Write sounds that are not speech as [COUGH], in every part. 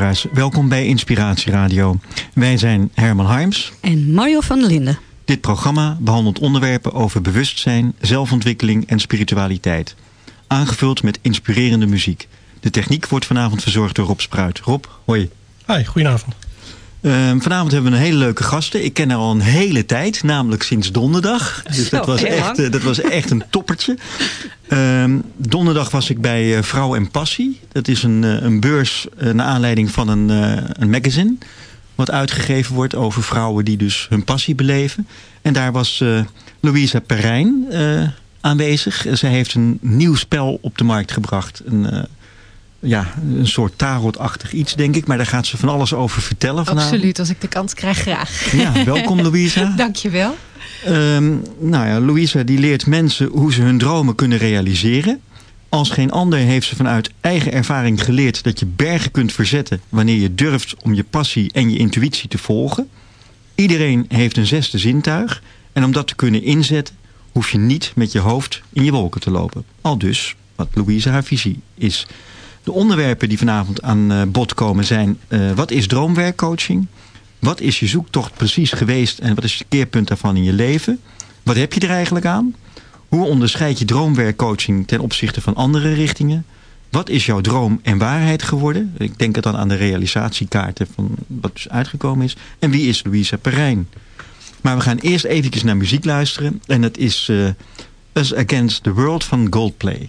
luisteraars, welkom bij Inspiratie Radio. Wij zijn Herman Harms en Mario van der Linden. Dit programma behandelt onderwerpen over bewustzijn, zelfontwikkeling en spiritualiteit. Aangevuld met inspirerende muziek. De techniek wordt vanavond verzorgd door Rob Spruit. Rob, hoi. Hi, goedenavond. Ehm, vanavond hebben we een hele leuke gasten. Ik ken haar al een hele tijd, namelijk sinds donderdag. Dus dat, was echt, uh, dat was echt een toppertje. Ehm, donderdag was ik bij uh, Vrouw en Passie. Dat is een, uh, een beurs naar aanleiding van een, een magazine. Wat uitgegeven wordt over vrouwen die dus hun passie beleven. En daar was Louisa Perijn aanwezig. Zij heeft een nieuw spel op de markt gebracht. Een ja, een soort tarotachtig iets, denk ik. Maar daar gaat ze van alles over vertellen vanavond. Absoluut, als ik de kans krijg, graag. Ja, welkom Louisa. [LAUGHS] Dankjewel. Um, nou ja, Louisa die leert mensen hoe ze hun dromen kunnen realiseren. Als geen ander heeft ze vanuit eigen ervaring geleerd dat je bergen kunt verzetten... wanneer je durft om je passie en je intuïtie te volgen. Iedereen heeft een zesde zintuig. En om dat te kunnen inzetten, hoef je niet met je hoofd in je wolken te lopen. Al dus wat Louisa haar visie is... De onderwerpen die vanavond aan eh, bod komen zijn... Uh, wat is droomwerkcoaching? Wat is je zoektocht precies geweest en wat is het keerpunt daarvan in je leven? Wat heb je er eigenlijk aan? Hoe onderscheid je droomwerkcoaching ten opzichte van andere richtingen? Wat is jouw droom en waarheid geworden? Ik denk het dan aan de realisatiekaarten van wat dus uitgekomen is. En wie is Louisa Perijn? Maar we gaan eerst eventjes naar muziek luisteren. En dat is uh, Us Against the World van Goldplay.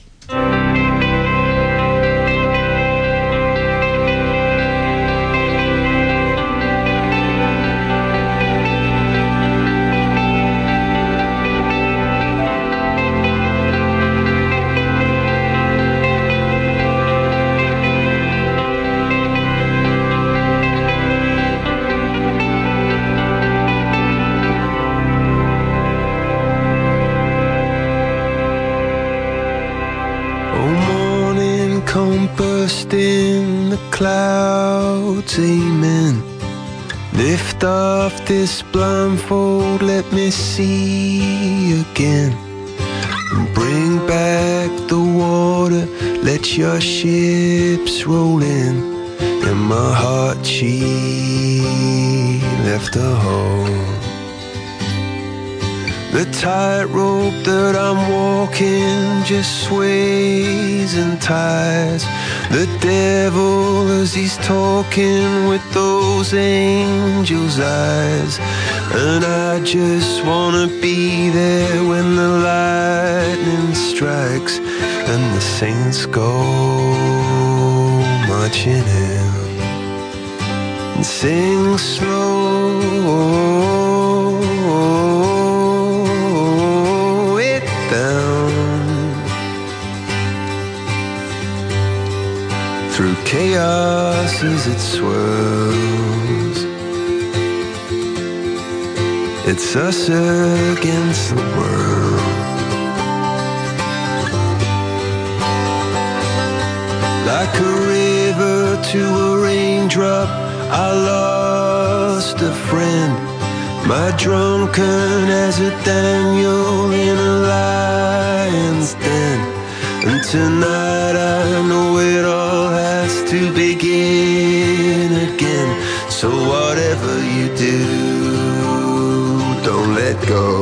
This blindfold, let me see again. Bring back the water, let your ships roll in. In my heart, she left a hole. The tightrope that I'm walking just sways and ties. The devil as he's talking with those angels' eyes. And I just wanna be there when the lightning strikes and the saints go marching in. And sing slow chaos as it swirls. It's us against the world. Like a river to a raindrop, I lost a friend. My drunken as a Daniel in a lion's den. And tonight I know it all has to begin again. So whatever you do, don't let go.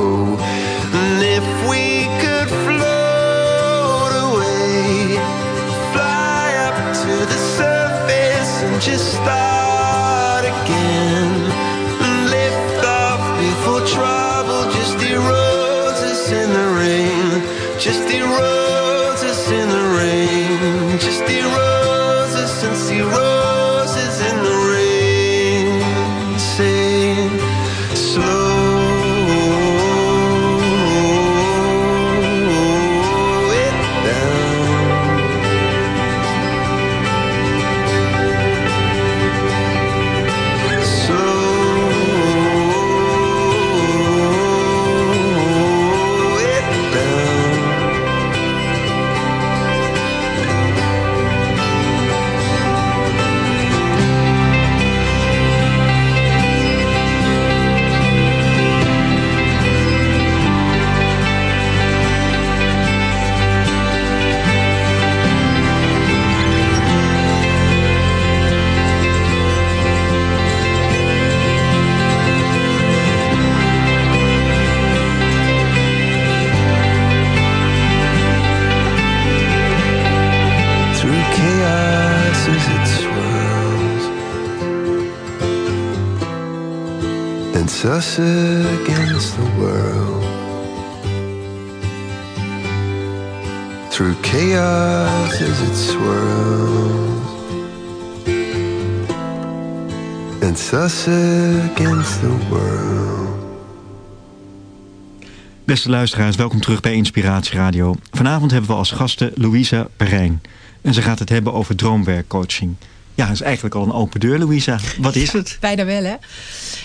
It's against the world. Through chaos as it swirls. It's us against the world. Beste luisteraars, welkom terug bij Inspiratie Radio. Vanavond hebben we als gasten Louisa Perijn. En ze gaat het hebben over droomwerkcoaching. Ja, dat is eigenlijk al een open deur, Louisa. Wat is het? Bijna wel, hè?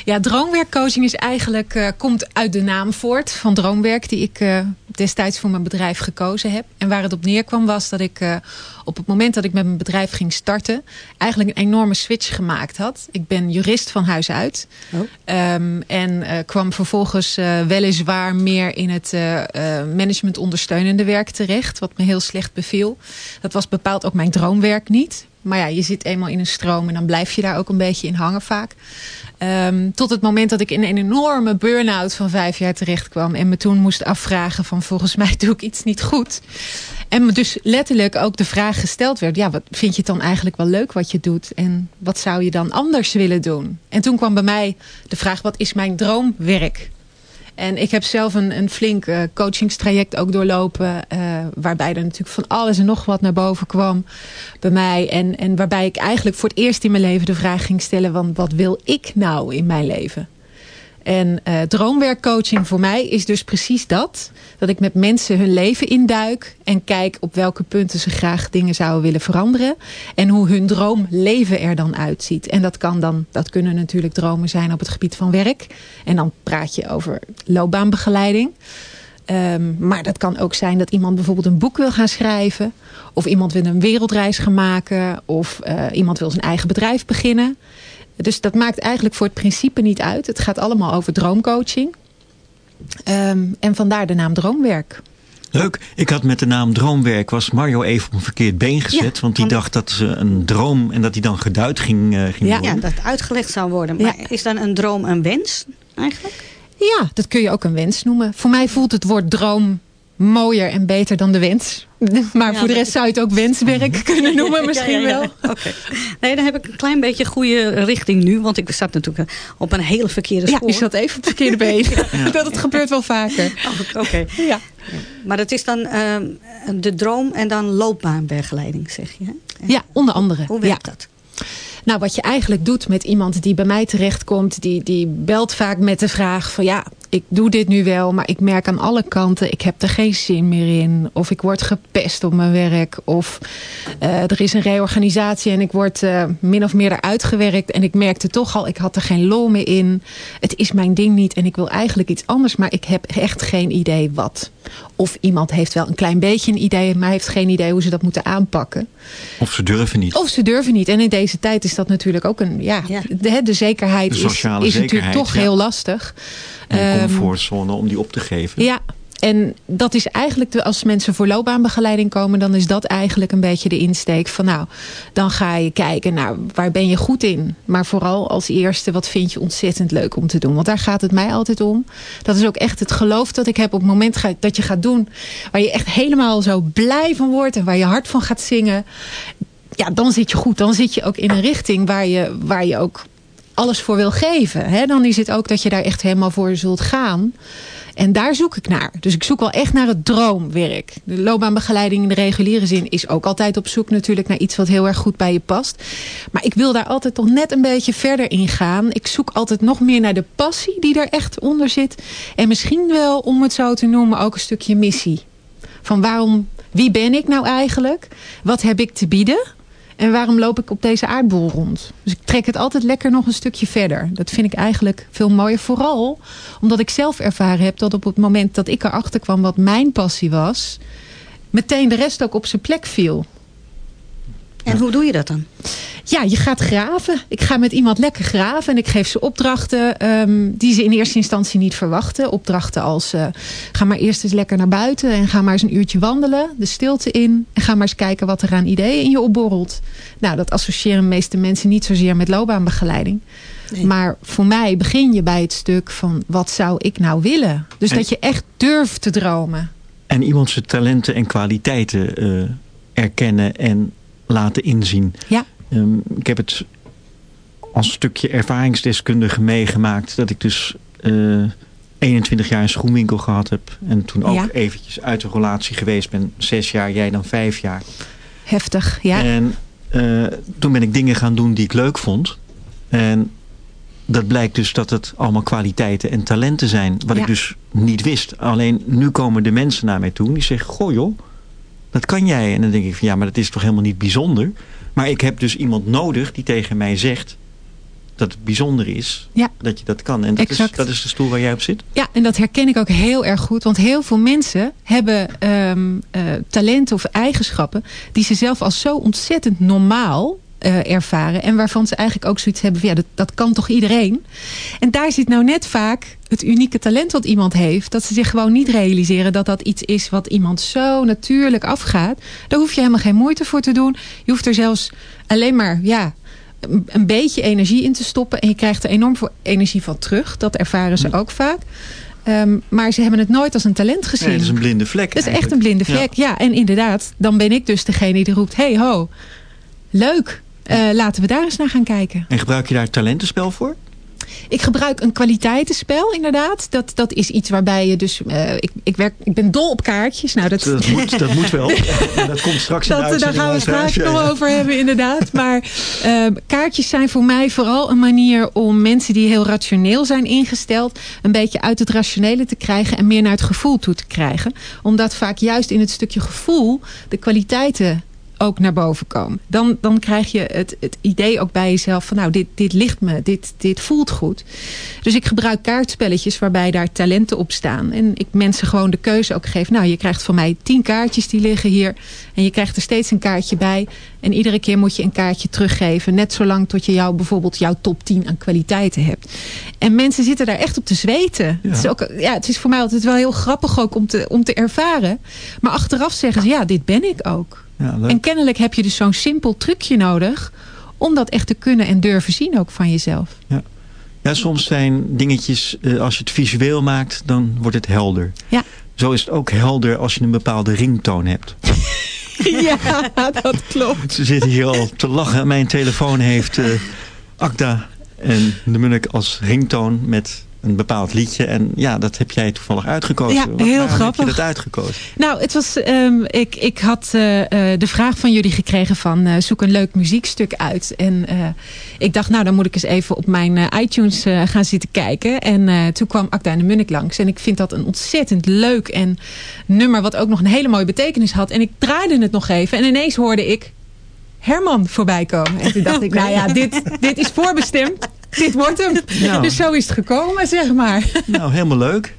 Ja, droomwerkcoaching is eigenlijk, eh, komt uit de naam voort van droomwerk... die ik eh, destijds voor mijn bedrijf gekozen heb. En waar het op neerkwam was dat ik eh, op het moment dat ik met mijn bedrijf ging starten... eigenlijk een enorme switch gemaakt had. Ik ben jurist van huis uit. Oh. Ehm, en eh, kwam vervolgens eh, weliswaar meer in het management ondersteunende werk terecht. Wat me heel slecht beviel. Dat was bepaald ook mijn droomwerk niet. Maar ja, je zit eenmaal in een stroom en dan blijf je daar ook een beetje in hangen vaak. Ehm, tot het moment dat ik in een enorme burn-out van vijf jaar terecht kwam. En me toen moest afvragen van volgens mij doe ik iets niet goed. En me dus letterlijk ook de vraag gesteld werd. Ja, wat vind je het dan eigenlijk wel leuk wat je doet? En wat zou je dan anders willen doen? En toen kwam bij mij de vraag, wat is mijn droomwerk? En ik heb zelf een, een flink eh, coachingstraject ook doorlopen. eh, waarbij er natuurlijk van alles en nog wat naar boven kwam bij mij. En, en waarbij ik eigenlijk voor het eerst in mijn leven de vraag ging stellen. Van wat wil ik nou in mijn leven? En eh, droomwerkcoaching voor mij is dus precies dat. Dat ik met mensen hun leven induik. En kijk op welke punten ze graag dingen zouden willen veranderen. En hoe hun droomleven er dan uitziet. En dat, kan dan, dat kunnen natuurlijk dromen zijn op het gebied van werk. En dan praat je over loopbaanbegeleiding. Ehm, maar dat kan ook zijn dat iemand bijvoorbeeld een boek wil gaan schrijven. Of iemand wil een wereldreis gaan maken. Of eh, iemand wil zijn eigen bedrijf beginnen. Dus dat maakt eigenlijk voor het principe niet uit. Het gaat allemaal over droomcoaching. Ehm, en vandaar de naam Droomwerk. Leuk. Ik had met de naam Droomwerk was Mario even op een verkeerd been gezet. Ja, want die dacht dat ze een droom en dat die dan geduid ging, eh, ging Ja, worden. Ja, dat uitgelegd zou worden. Maar is dan een droom een wens eigenlijk? Ja, dat kun je ook een wens noemen. Voor mij voelt het woord droom mooier en beter dan de wens. [LAUGHS] Maar Ja, voor de rest zou je het ook wenswerk [LAUGHS] kunnen noemen misschien Ja, ja, ja. wel. Oké. Nee, dan heb ik een klein beetje goede richting nu. Want ik zat natuurlijk op een hele verkeerde Ja, spoor. je zat even op het verkeerde [LAUGHS] been. Dat het gebeurt wel vaker. Oh, Oké. Ja. Maar dat is dan ehm, de droom en dan loopbaanbegeleiding, zeg je. En ja, onder andere. Hoe werkt dat? Nou, wat je eigenlijk doet met iemand die bij mij terechtkomt, die, die belt vaak met de vraag van ja, ik doe dit nu wel, maar ik merk aan alle kanten, ik heb er geen zin meer in. Of ik word gepest op mijn werk. Of eh, er is een reorganisatie en ik word eh, min of meer eruit gewerkt. En ik merkte toch al, ik had er geen lol meer in. Het is mijn ding niet en ik wil eigenlijk iets anders, maar ik heb echt geen idee wat. Of iemand heeft wel een klein beetje een idee, maar heeft geen idee hoe ze dat moeten aanpakken. Of ze durven niet. Of ze durven niet. En in deze tijd is dat natuurlijk ook een... Ja, Ja. De, de zekerheid De is, is natuurlijk toch ja. heel lastig. Comfortzone om die op te geven. ja, en dat is eigenlijk, de, als mensen voor loopbaanbegeleiding komen... dan is dat eigenlijk een beetje de insteek van... nou, dan ga je kijken naar waar ben je goed in. Maar vooral als eerste, wat vind je ontzettend leuk om te doen? Want daar gaat het mij altijd om. Dat is ook echt het geloof dat ik heb op het moment ga- dat je gaat doen... waar je echt helemaal zo blij van wordt... en waar je hart van gaat zingen... ja, dan zit je goed. Dan zit je ook in een richting waar je, waar je ook alles voor wil geven. Hè? Dan is het ook dat je daar echt helemaal voor zult gaan. En daar zoek ik naar. Dus ik zoek wel echt naar het droomwerk. De loopbaanbegeleiding in de reguliere zin is ook altijd op zoek natuurlijk naar iets wat heel erg goed bij je past. Maar ik wil daar altijd toch net een beetje verder in gaan. Ik zoek altijd nog meer naar de passie die er echt onder zit. En misschien wel, om het zo te noemen, ook een stukje missie. Van waarom, wie ben ik nou eigenlijk? Wat heb ik te bieden? En waarom loop ik op deze aardbol rond? Dus ik trek het altijd lekker nog een stukje verder. Dat vind ik eigenlijk veel mooier. Vooral omdat ik zelf ervaren heb dat op het moment dat ik erachter kwam wat mijn passie was... meteen de rest ook op zijn plek viel. En hoe doe je dat dan? Ja, je gaat graven. Ik ga met iemand lekker graven en ik geef ze opdrachten ehm, die ze in eerste instantie niet verwachten. Opdrachten als uh, ga maar eerst eens lekker naar buiten en ga maar eens een uurtje wandelen, de stilte in. En ga maar eens kijken wat er aan ideeën in je opborrelt. Nou, dat associëren de meeste mensen niet zozeer met loopbaanbegeleiding. Nee. Maar voor mij begin je bij het stuk van wat zou ik nou willen? Dus dat je echt durft te dromen. En iemand zijn talenten en kwaliteiten uh, erkennen en laten inzien. Ja. Um, ik heb het als stukje ervaringsdeskundige meegemaakt... dat ik dus uh, 21 jaar een schoenwinkel gehad heb. En toen ook ja. eventjes uit de relatie geweest ben. Zes jaar, jij dan vijf jaar. Heftig, ja. En uh, toen ben ik dingen gaan doen die ik leuk vond. En dat blijkt dus dat het allemaal kwaliteiten en talenten zijn. Wat ja. ik dus niet wist. Alleen nu komen de mensen naar mij toe en die zeggen... Goh joh, dat kan jij. En dan denk ik van ja, maar dat is toch helemaal niet bijzonder. Maar ik heb dus iemand nodig die tegen mij zegt dat het bijzonder is ja. dat je dat kan. En dat is, dat is de stoel waar jij op zit? Ja, en dat herken ik ook heel erg goed. Want heel veel mensen hebben um, uh, talenten of eigenschappen... die ze zelf als zo ontzettend normaal uh, ervaren. En waarvan ze eigenlijk ook zoiets hebben van ja, dat, dat kan toch iedereen? En daar zit nou net vaak het unieke talent wat iemand heeft. Dat ze zich gewoon niet realiseren dat dat iets is wat iemand zo natuurlijk afgaat. Daar hoef je helemaal geen moeite voor te doen. Je hoeft er zelfs alleen maar ja, een beetje energie in te stoppen. En je krijgt er enorm veel energie van terug. Dat ervaren ze ook vaak. Um, maar ze hebben het nooit als een talent gezien. Nee, dat is een blinde vlek. Dat is echt een blinde vlek, ja. ja. En inderdaad, dan ben ik dus degene die roept... hey ho, leuk, uh, laten we daar eens naar gaan kijken. En gebruik je daar talentenspel voor? Ik gebruik een kwaliteitenspel inderdaad. Dat, dat is iets waarbij je dus... Uh, ik, ik, werk, ik ben dol op kaartjes. Nou, dat, dat, moet, dat moet wel. [LAUGHS] dat komt straks in dat, Daar gaan we het straks nog over hebben inderdaad. Maar uh, kaartjes zijn voor mij vooral een manier om mensen die heel rationeel zijn ingesteld... een beetje uit het rationele te krijgen en meer naar het gevoel toe te krijgen. Omdat vaak juist in het stukje gevoel de kwaliteiten ook naar boven komen. Dan, dan krijg je het, het idee ook bij jezelf van nou, dit, dit ligt me, dit, dit voelt goed. Dus ik gebruik kaartspelletjes waarbij daar talenten op staan. En ik mensen gewoon de keuze ook geef. Nou, je krijgt van mij tien kaartjes die liggen hier. En je krijgt er steeds een kaartje bij. En iedere keer moet je een kaartje teruggeven. Net zolang tot je jou, bijvoorbeeld jouw top 10 aan kwaliteiten hebt. En mensen zitten daar echt op te zweten. Ja. Het, is ook, ja, het is voor mij altijd wel heel grappig ook om te, om te ervaren. Maar achteraf zeggen ze, ja, dit ben ik ook. Ja, en kennelijk heb je dus zo'n simpel trucje nodig... om dat echt te kunnen en durven zien ook van jezelf. Ja, ja soms zijn dingetjes, uh, als je het visueel maakt... dan wordt het helder. Ja. Zo is het ook helder als je een bepaalde ringtoon hebt. [LAUGHS] ja, dat klopt. Ze zitten hier al te lachen. Mijn telefoon heeft uh, Akda en de Munnik als ringtoon met een bepaald liedje. En ja, dat heb jij toevallig uitgekozen. Ja, heel grappig. heb je dat uitgekozen? Nou, het was, um, ik, ik had uh, uh, de vraag van jullie gekregen van uh, zoek een leuk muziekstuk uit. En ik dacht, nou dan moet ik eens even op mijn iTunes gaan zitten kijken. En toen kwam en de Munnik langs. En ik vind dat een ontzettend leuk en nummer wat ook nog een hele mooie betekenis had. En ik draaide het nog even en ineens hoorde ik Herman voorbij komen. En toen dacht ik, nou ja, dit, dit is voorbestemd. [LAUGHS] Dit wordt hem. Nou. Dus zo is het gekomen, zeg maar. Nou, helemaal leuk.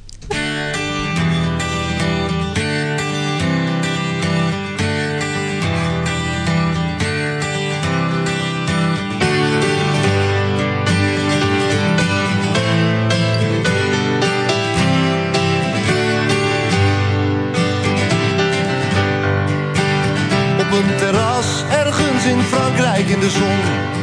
in de zon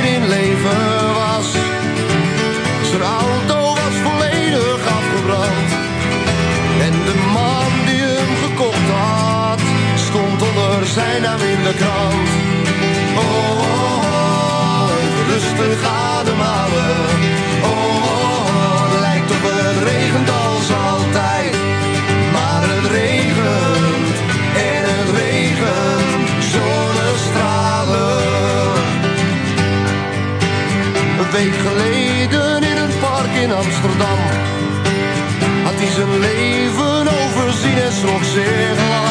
zijn naam in de krant. Oh, oh, oh even rustig ademhalen. Oh, oh, oh, lijkt op het regent als altijd. Maar het regent en het regent zonnestralen. Een week geleden in een park in Amsterdam had hij zijn leven overzien en schrok zich lang.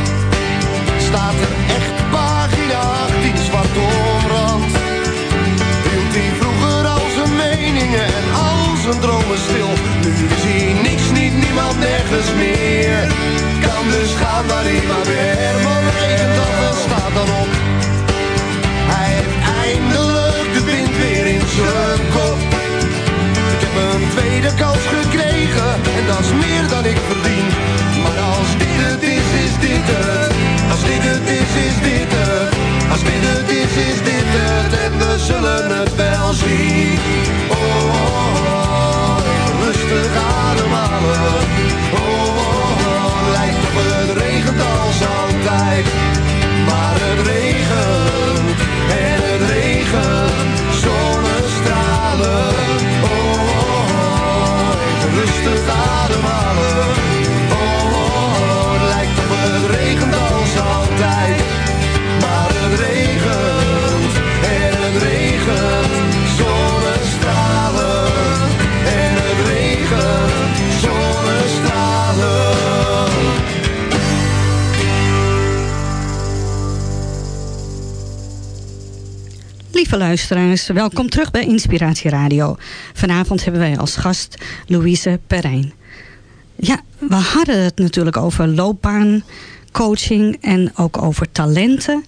Stil. Nu is hij niks, niet niemand, nergens meer. Kan dus gaan waar hij maar weer. Herman regent af en staat dan op. Hij heeft eindelijk de wind weer in zijn kop. Ik heb een tweede kans gekregen en dat is meer dan ik verdien. Lieve luisteraars, welkom terug bij Inspiratie Radio. Vanavond hebben wij als gast Louise Perijn. Ja, we hadden het natuurlijk over loopbaancoaching en ook over talenten.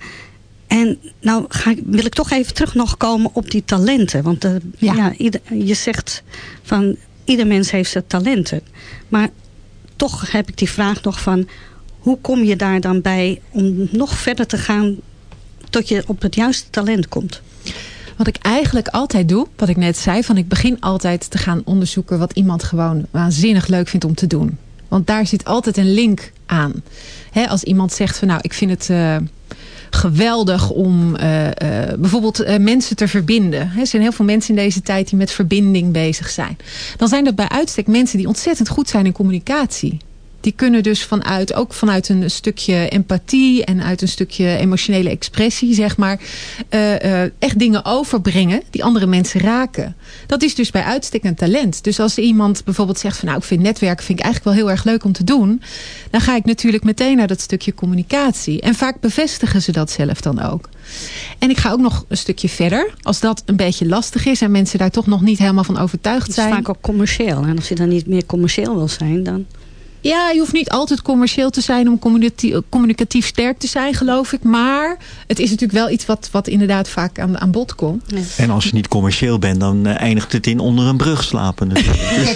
En nou ga ik, wil ik toch even terug nog komen op die talenten. Want eh, Ja. ja. ieder- je zegt van ieder mens heeft zijn talenten. Maar toch heb ik die vraag nog van... hoe kom je daar dan bij om nog verder te gaan... tot je op het juiste talent komt? Wat ik eigenlijk altijd doe, wat ik net zei, van ik begin altijd te gaan onderzoeken wat iemand gewoon waanzinnig leuk vindt om te doen. Want daar zit altijd een link aan. Als iemand zegt van nou, ik vind het eh, geweldig om eh, eh, bijvoorbeeld mensen te verbinden. Er zijn heel veel mensen in deze tijd die met verbinding bezig zijn. Dan zijn dat bij uitstek mensen die ontzettend goed zijn in communicatie. Die kunnen dus vanuit, ook vanuit een stukje empathie en uit een stukje emotionele expressie, zeg maar, eh, eh, echt dingen overbrengen die andere mensen raken. Dat is dus bij uitstek een talent. Dus als iemand bijvoorbeeld zegt van nou, ik vind netwerken vind ik eigenlijk wel heel erg leuk om te doen, dan ga ik natuurlijk meteen naar dat stukje communicatie. En vaak bevestigen ze dat zelf dan ook. En ik ga ook nog een stukje verder. Als dat een beetje lastig is en mensen daar toch nog niet helemaal van overtuigd Het is zijn. vaak ook commercieel. En als je dan niet meer commercieel wil zijn, dan... Ja, je hoeft niet altijd commercieel te zijn om communicatief, communicatief sterk te zijn, geloof ik. Maar het is natuurlijk wel iets wat, wat inderdaad vaak aan, aan bod komt. En als je niet commercieel bent, dan eh, eindigt het in onder een brug slapen. natuurlijk. [LAUGHS] Dus,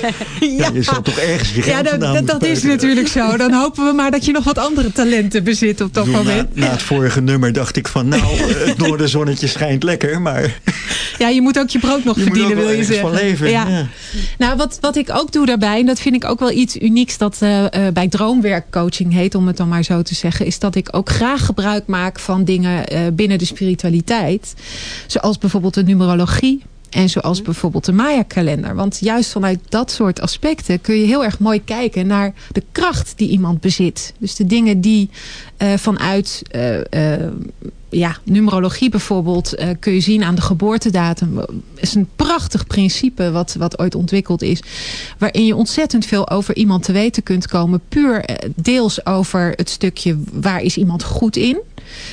ja, je zal toch ergens je geld Ja, dat, dat, is natuurlijk zo. Dan hopen we maar dat je nog wat andere talenten bezit op dat moment. Na, na het vorige nummer dacht ik van, nou, [LAUGHS] het noordenzonnetje schijnt lekker, maar Ja, je moet ook je brood nog je moet verdienen, wil je zeggen. van leven. Ja. Ja. Nou, wat, wat ik ook doe daarbij, en dat vind ik ook wel iets unieks dat eh, eh, bij droomwerkcoaching heet, om het dan maar zo te zeggen, is dat ik ook graag gebruik maak van dingen eh, binnen de spiritualiteit. Zoals bijvoorbeeld de numerologie. En zoals bijvoorbeeld de Maya-kalender. Want juist vanuit dat soort aspecten kun je heel erg mooi kijken naar de kracht die iemand bezit. Dus de dingen die uh, vanuit uh, uh, ja, numerologie bijvoorbeeld kun je zien aan de geboortedatum. is een prachtig principe wat, wat ooit ontwikkeld is. Waarin je ontzettend veel over iemand te weten kunt komen. Puur deels over het stukje waar is iemand goed in.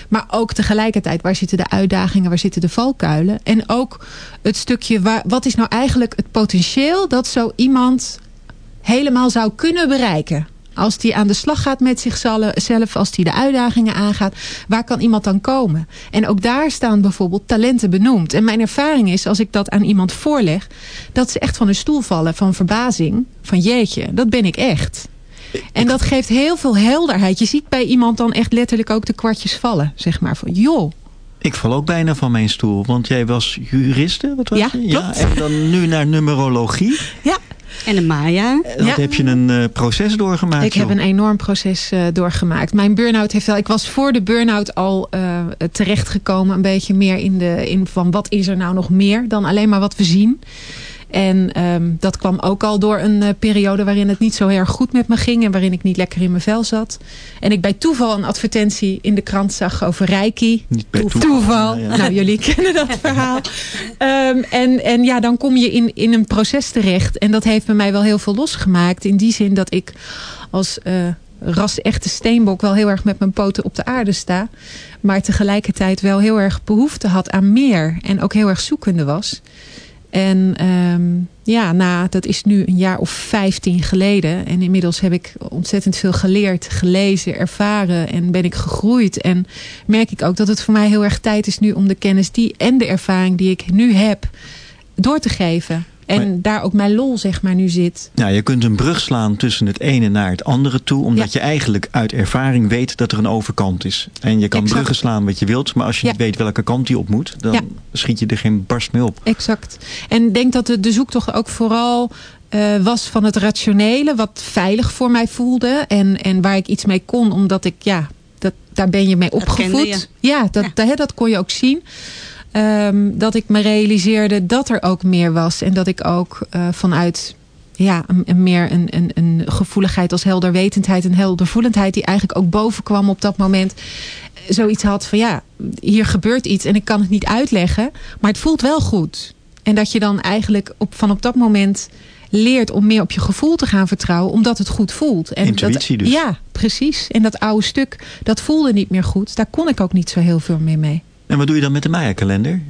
Maar ook tegelijkertijd, waar zitten de uitdagingen, waar zitten de valkuilen? En ook het stukje, waar, wat is nou eigenlijk het potentieel dat zo iemand helemaal zou kunnen bereiken? Als die aan de slag gaat met zichzelf, als die de uitdagingen aangaat, waar kan iemand dan komen? En ook daar staan bijvoorbeeld talenten benoemd. En mijn ervaring is, als ik dat aan iemand voorleg, dat ze echt van hun stoel vallen van verbazing. Van jeetje, dat ben ik echt. En dat geeft heel veel helderheid. Je ziet bij iemand dan echt letterlijk ook de kwartjes vallen. Zeg maar van, joh. Ik val ook bijna van mijn stoel. Want jij was juriste, wat was ja, je? Ja, en dan nu naar numerologie. Ja. En de Maya. Dat ja. heb je een uh, proces doorgemaakt. Ik heb een enorm proces uh, doorgemaakt. Mijn burn-out heeft wel... Ik was voor de burn-out al uh, terechtgekomen. Een beetje meer in de... In van wat is er nou nog meer dan alleen maar wat we zien. En um, dat kwam ook al door een uh, periode waarin het niet zo erg goed met me ging. En waarin ik niet lekker in mijn vel zat. En ik bij toeval een advertentie in de krant zag over Reiki. Niet bij toeval. toeval. Ja, ja. Nou, jullie kennen dat [LAUGHS] verhaal. Um, en, en ja, dan kom je in, in een proces terecht. En dat heeft bij mij wel heel veel losgemaakt. In die zin dat ik als... Uh, ras echte steenbok wel heel erg met mijn poten op de aarde sta. Maar tegelijkertijd wel heel erg behoefte had aan meer. En ook heel erg zoekende was. En um, ja, na, dat is nu een jaar of vijftien geleden. En inmiddels heb ik ontzettend veel geleerd, gelezen, ervaren. En ben ik gegroeid. En merk ik ook dat het voor mij heel erg tijd is nu om de kennis die en de ervaring die ik nu heb door te geven. En maar, daar ook mijn lol zeg maar nu zit. Ja, je kunt een brug slaan tussen het ene naar het andere toe. Omdat ja. je eigenlijk uit ervaring weet dat er een overkant is. En je kan exact. bruggen slaan wat je wilt. Maar als je Ja. niet weet welke kant die op moet. Dan Ja. schiet je er geen barst mee op. Exact. En ik denk dat de, de zoektocht ook vooral eh, was van het rationele. Wat veilig voor mij voelde. En, en waar ik iets mee kon. Omdat ik, ja, dat, daar ben je mee opgevoed. je. Ja, dat, Ja. Dat, hè, dat kon je ook zien. Ehm, dat ik me realiseerde dat er ook meer was. En dat ik ook eh, vanuit ja, een, een meer een, een, een gevoeligheid als helderwetendheid en heldervoelendheid... die eigenlijk ook bovenkwam op dat moment... zoiets had van ja, hier gebeurt iets en ik kan het niet uitleggen... maar het voelt wel goed. En dat je dan eigenlijk op, van op dat moment leert om meer op je gevoel te gaan vertrouwen... omdat het goed voelt. En Intuïtie dat, dus. Ja, precies. En dat oude stuk, dat voelde niet meer goed. Daar kon ik ook niet zo heel veel meer mee. En wat doe je dan met de Maya-kalender?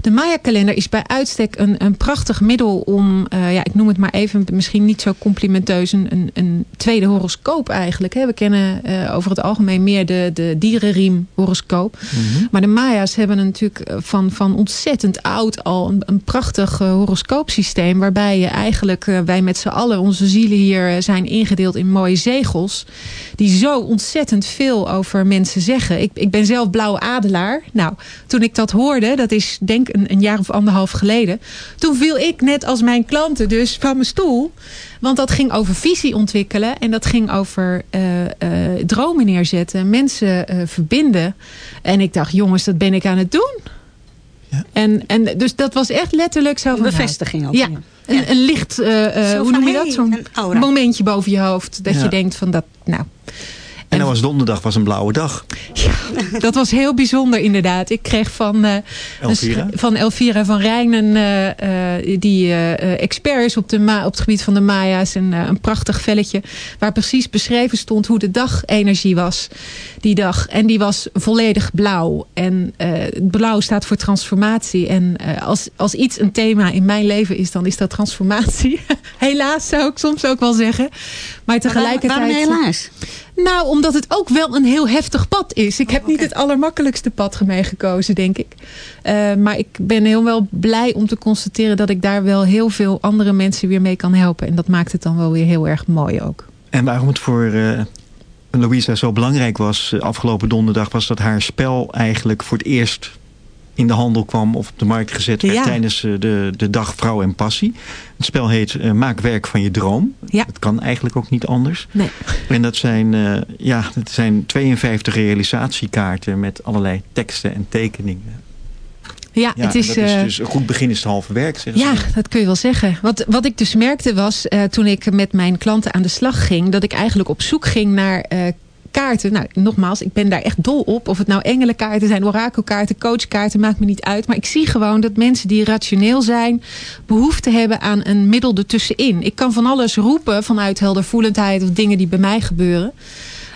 De Maya-kalender is bij uitstek een, een prachtig middel om, uh, ja, ik noem het maar even, misschien niet zo complimenteus, een, een, tweede horoscoop eigenlijk. Hè. We kennen uh, over het algemeen meer de, de dierenriem horoscoop. Mm -hmm. Maar de Maya's hebben natuurlijk van, van ontzettend oud al een, een prachtig uh, horoscoopsysteem. Waarbij je eigenlijk, wij met z'n allen, onze zielen hier zijn ingedeeld in mooie zegels. Die zo ontzettend veel over mensen zeggen. Ik, ik ben zelf blauwe adelaar. Nou, toen ik dat hoorde, dat is denk een, een jaar of anderhalf geleden. Toen viel ik net als mijn klanten dus van mijn stoel. Want dat ging over visie ontwikkelen. En dat ging over uh, uh, dromen neerzetten. Mensen uh, verbinden. En ik dacht, jongens, dat ben ik aan het doen. Ja. En, en dus dat was echt letterlijk zo Een van... bevestiging ook. Ja, een, een licht, uh, hoe noem je dat? Zo'n momentje boven je hoofd. Dat Ja. je denkt van dat, nou... En dan was donderdag was een blauwe dag. Ja, dat was heel bijzonder inderdaad. Ik kreeg van, uh, Elvira? van Elvira van Rijn, een, uh, uh, die expert is op, de Ma op het gebied van de Maya's. Een, een prachtig velletje waar precies beschreven stond hoe de dagenergie was die dag. En die was volledig blauw. En blauw staat voor transformatie. En als, als iets een thema in mijn leven is, dan is dat transformatie. [LAUGHS] helaas zou ik soms ook wel zeggen. Maar tegelijkertijd... Maar waarom helaas? Nou, omdat het ook wel een heel heftig pad is. Ik heb Oh, niet het allermakkelijkste pad mee gekozen, denk ik. Uh, maar ik ben heel wel blij om te constateren... dat ik daar wel heel veel andere mensen weer mee kan helpen. En dat maakt het dan wel weer heel erg mooi ook. En waarom het voor uh, Louisa zo belangrijk was uh, afgelopen donderdag... was dat haar spel eigenlijk voor het eerst in de handel kwam of op de markt gezet werd Ja. tijdens uh, de, de dag Vrouw en Passie. Het spel heet uh, Maak werk van je droom. Ja. Het kan eigenlijk ook niet anders. Nee. En dat zijn, uh, ja, dat zijn 52 realisatiekaarten met allerlei teksten en tekeningen. Ja, het is, dat is eh, dus een goed begin is het halve werk. Ja, ze. dat kun je wel zeggen. Wat, wat ik dus merkte was, eh, toen ik met mijn klanten aan de slag ging... dat ik eigenlijk op zoek ging naar eh, kaarten. Nou, nogmaals, ik ben daar echt dol op. Of het nou engelenkaarten zijn, orakelkaarten, coachkaarten... maakt me niet uit. Maar ik zie gewoon dat mensen die rationeel zijn... behoefte hebben aan een middel ertussenin. Ik kan van alles roepen vanuit heldervoelendheid... of dingen die bij mij gebeuren.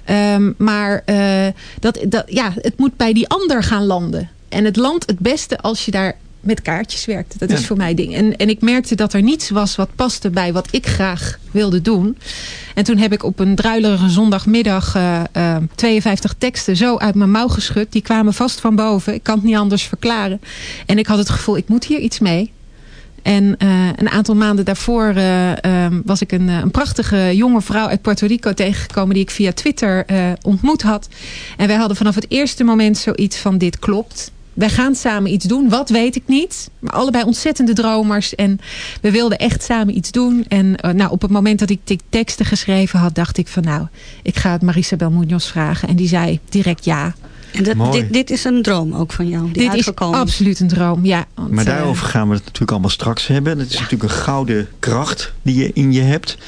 Ehm, maar eh, dat, dat, ja, het moet bij die ander gaan landen. En het landt het beste als je daar met kaartjes werkt. Dat is voor mij ding. En, en ik merkte dat er niets was wat paste bij wat ik graag wilde doen. En toen heb ik op een druilerige zondagmiddag eh, eh, 52 teksten zo uit mijn mouw geschud. Die kwamen vast van boven. Ik kan het niet anders verklaren. En ik had het gevoel, ik moet hier iets mee. En eh, een aantal maanden daarvoor eh, ehm, was ik een, eh, een prachtige jonge vrouw uit Puerto Rico tegengekomen die ik via Twitter eh, ontmoet had. En wij hadden vanaf het eerste moment zoiets van dit klopt. Wij gaan samen iets doen. Wat weet ik niet. Maar allebei ontzettende dromers. En we wilden echt samen iets doen. En eh, nou, op het moment dat ik die teksten geschreven had, dacht ik van nou, ik ga het Marisabel Munoz vragen. En die zei direct ja. En dat, dit, dit is een droom ook van jou, die Dit is absoluut een droom. Ja, want, Maar eh, daarover gaan we het natuurlijk allemaal straks hebben. Het is natuurlijk een gouden kracht die je in je hebt.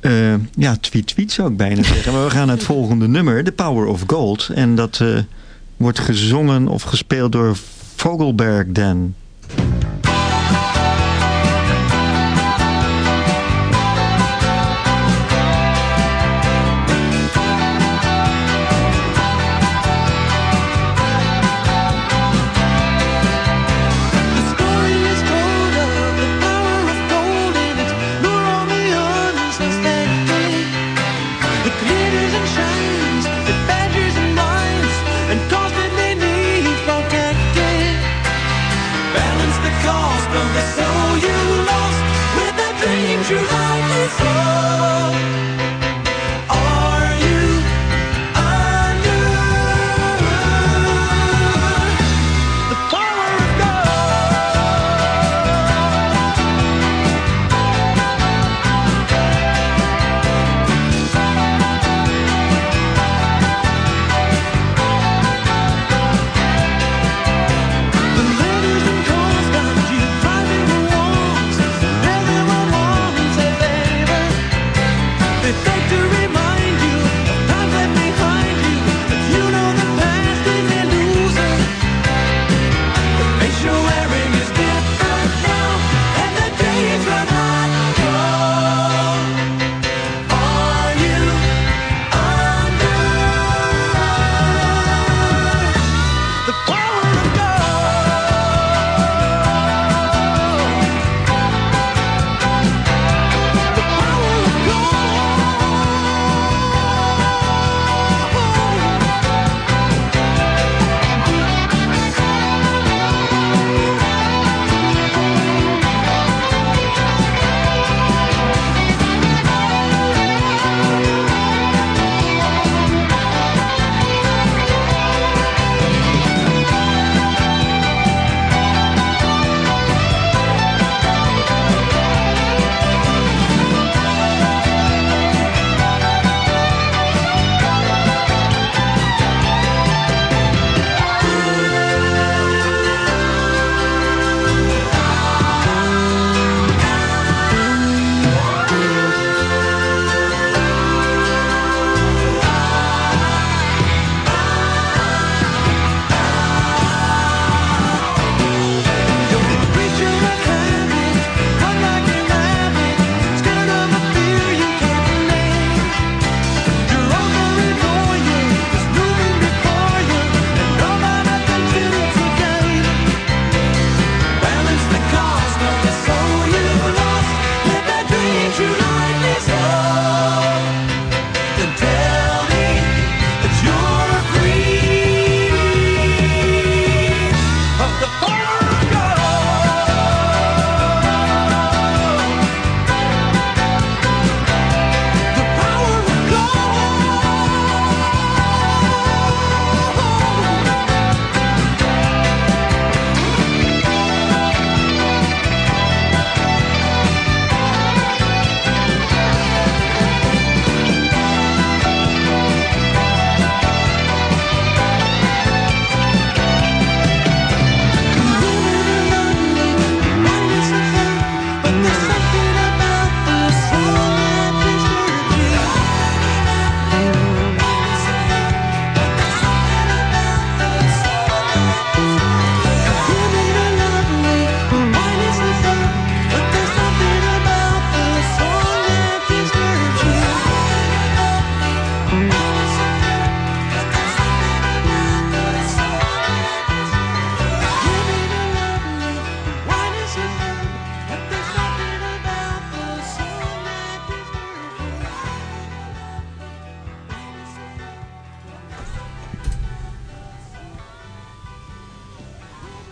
Eh, ja, tweet tweet zou ik bijna zeggen. Maar we gaan naar het volgende nummer. The Power of Gold. En dat eh, wordt gezongen of gespeeld door Vogelberg Dan.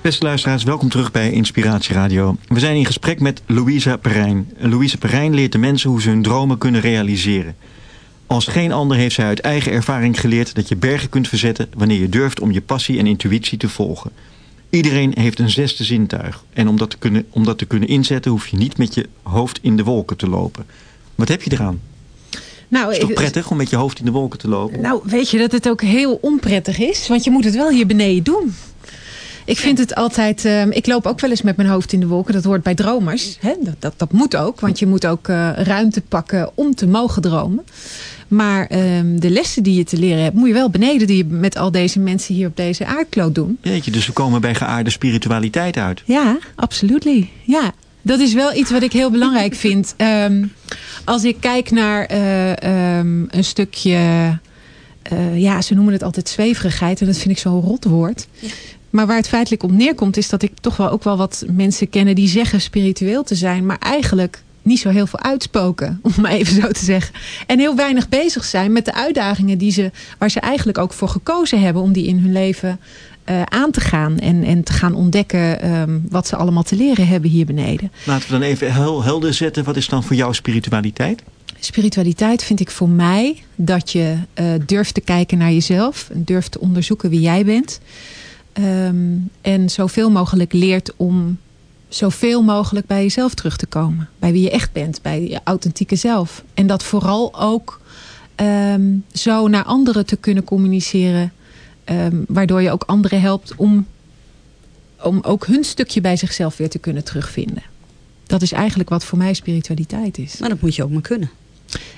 Beste luisteraars, welkom terug bij Inspiratie Radio. We zijn in gesprek met Louisa Perijn. Louisa Perijn leert de mensen hoe ze hun dromen kunnen realiseren. Als geen ander heeft zij uit eigen ervaring geleerd dat je bergen kunt verzetten wanneer je durft om je passie en intuïtie te volgen. Iedereen heeft een zesde zintuig. En om dat, te kunnen, om dat te kunnen inzetten hoef je niet met je hoofd in de wolken te lopen. Wat heb je eraan? Nou, Het is toch prettig om met je hoofd in de wolken te lopen? Nou, weet je dat het ook heel onprettig is? Want je moet het wel hier beneden doen. Ik vind het altijd... ehm, ik loop ook wel eens met mijn hoofd in de wolken. Dat hoort bij dromers. Hè? Dat, dat, dat moet ook. Want je moet ook eh, ruimte pakken om te mogen dromen. Maar ehm, de lessen die je te leren hebt... moet je wel beneden die je met al deze mensen hier op deze aardkloot doen. Jeetje, dus we komen bij geaarde spiritualiteit uit. Ja, absoluut. Ja, dat is wel iets wat ik heel belangrijk vind. Ehm, als ik kijk naar eh, ehm, een stukje... eh, ja, ze noemen het altijd zweverigheid. En dat vind ik zo'n rot woord. Maar waar het feitelijk op neerkomt... is dat ik toch wel ook wel wat mensen kennen... die zeggen spiritueel te zijn... maar eigenlijk niet zo heel veel uitspoken, [LAUGHS] om maar even zo te zeggen. En heel weinig bezig zijn met de uitdagingen die ze, waar ze eigenlijk ook voor gekozen hebben... om die in hun leven eh, aan te gaan. En, en te gaan ontdekken ehm, wat ze allemaal te leren hebben hier beneden. Laten we dan even hel- helder zetten. Wat is dan voor jou spiritualiteit? Spiritualiteit vind ik voor mij dat je eh, durft te kijken naar jezelf. En durft te onderzoeken wie jij bent. Ehm, en zoveel mogelijk leert om zoveel mogelijk bij jezelf terug te komen. Bij wie je echt bent, bij je authentieke zelf. En dat vooral ook ehm, zo naar anderen te kunnen communiceren. ehm, waardoor je ook anderen helpt om, om ook hun stukje bij zichzelf weer te kunnen terugvinden. Dat is eigenlijk wat voor mij spiritualiteit is. Maar dat moet je ook maar kunnen.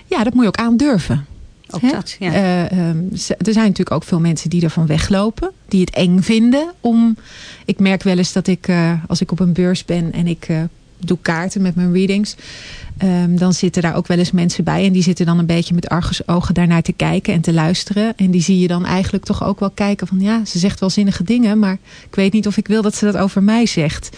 Ja, dat moet je ook aandurven. Ook Hè? dat, ja. Eh, ehm, er zijn natuurlijk ook veel mensen die ervan weglopen. Die het eng vinden om... Ik merk wel eens dat ik, eh, als ik op een beurs ben en ik eh, doe kaarten met mijn readings... ehm, dan zitten daar ook wel eens mensen bij. En die zitten dan een beetje met argusogen daarnaar te kijken en te luisteren. En die zie je dan eigenlijk toch ook wel kijken van... ja, ze zegt wel zinnige dingen, maar ik weet niet of ik wil dat ze dat over mij zegt.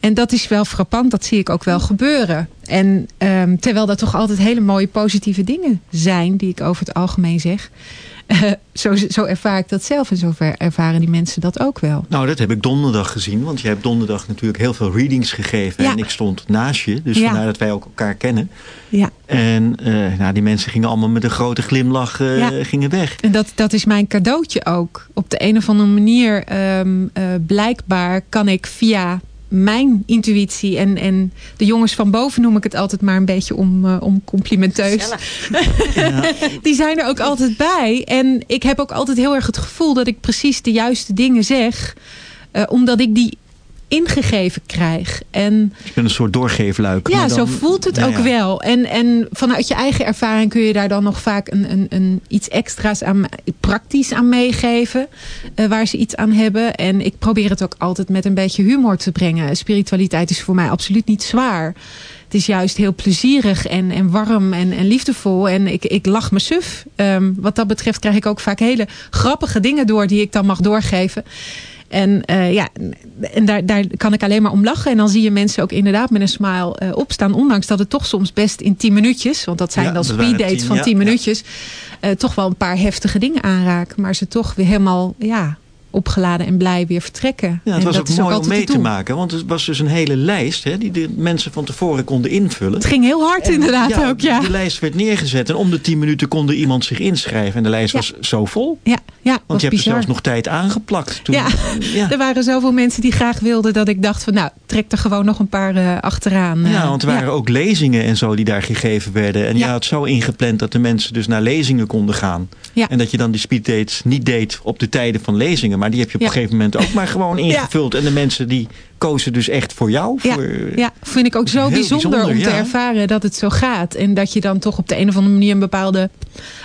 En dat is wel frappant, dat zie ik ook wel gebeuren. En ehm, terwijl dat toch altijd hele mooie positieve dingen zijn... die ik over het algemeen zeg... eh, zo, zo ervaar ik dat zelf en zo ervaren die mensen dat ook wel. Nou, dat heb ik donderdag gezien. Want je hebt donderdag natuurlijk heel veel readings gegeven. Ja. En ik stond naast je. Dus Ja. vandaar dat wij ook elkaar kennen. Ja. En eh, nou, die mensen gingen allemaal met een grote glimlach eh, Ja. gingen weg. En dat, dat is mijn cadeautje ook. Op de een of andere manier, ehm, eh, blijkbaar kan ik via mijn intuïtie en, en de jongens van boven noem ik het altijd maar een beetje om, eh, om complimenteus. [LAUGHS] Die zijn er ook altijd bij. En ik heb ook altijd heel erg het gevoel dat ik precies de juiste dingen zeg. eh, omdat ik die ingegeven krijg. En Ik ben een soort doorgeefluik. ja, dan- zo voelt het ook ja. wel. En, en vanuit je eigen ervaring kun je daar dan nog vaak een, een, een iets extra's aan, praktisch aan meegeven. eh, waar ze iets aan hebben. En ik probeer het ook altijd met een beetje humor te brengen. Spiritualiteit is voor mij absoluut niet zwaar. Het is juist heel plezierig en, en warm en, en liefdevol. En ik, ik lach me suf. Ehm, wat dat betreft krijg ik ook vaak hele grappige dingen door die ik dan mag doorgeven. En eh, ja, en daar, daar kan ik alleen maar om lachen. En dan zie je mensen ook inderdaad met een smile eh, opstaan. Ondanks dat het toch soms best in 10 minuutjes. Want dat zijn Ja, dan speeddates tien, van ja, 10 ja. minuutjes. eh, toch wel een paar heftige dingen aanraken. Maar ze toch weer helemaal ja, opgeladen en blij weer vertrekken. Ja, het en was dat ook mooi om mee te maken. Want het was dus een hele lijst hè, die de mensen van tevoren konden invullen. Het ging heel hard inderdaad ja, ook. Ja. De lijst werd neergezet en om de 10 minuten kon er iemand zich inschrijven. En de lijst Ja. was zo vol. Ja, ja Want je hebt er zelfs nog tijd aangeplakt. Toen, Ja. ja. Er waren zoveel mensen die graag wilden dat ik dacht van nou, trek er gewoon nog een paar eh, achteraan. Ja, Eh, want er waren ook lezingen en zo die daar gegeven werden. En je had zo ingepland dat de mensen dus naar lezingen konden gaan. En dat je dan die speeddates niet deed op de tijden van lezingen. Maar die heb je op Ja. een gegeven moment ook maar gewoon [LAUGHS] ingevuld. En de mensen die kozen dus echt voor jou. Ja, Voor, ja, vind ik ook zo bijzonder, bijzonder, om te ervaren dat het zo gaat. En dat je dan toch op de een of andere manier een bepaalde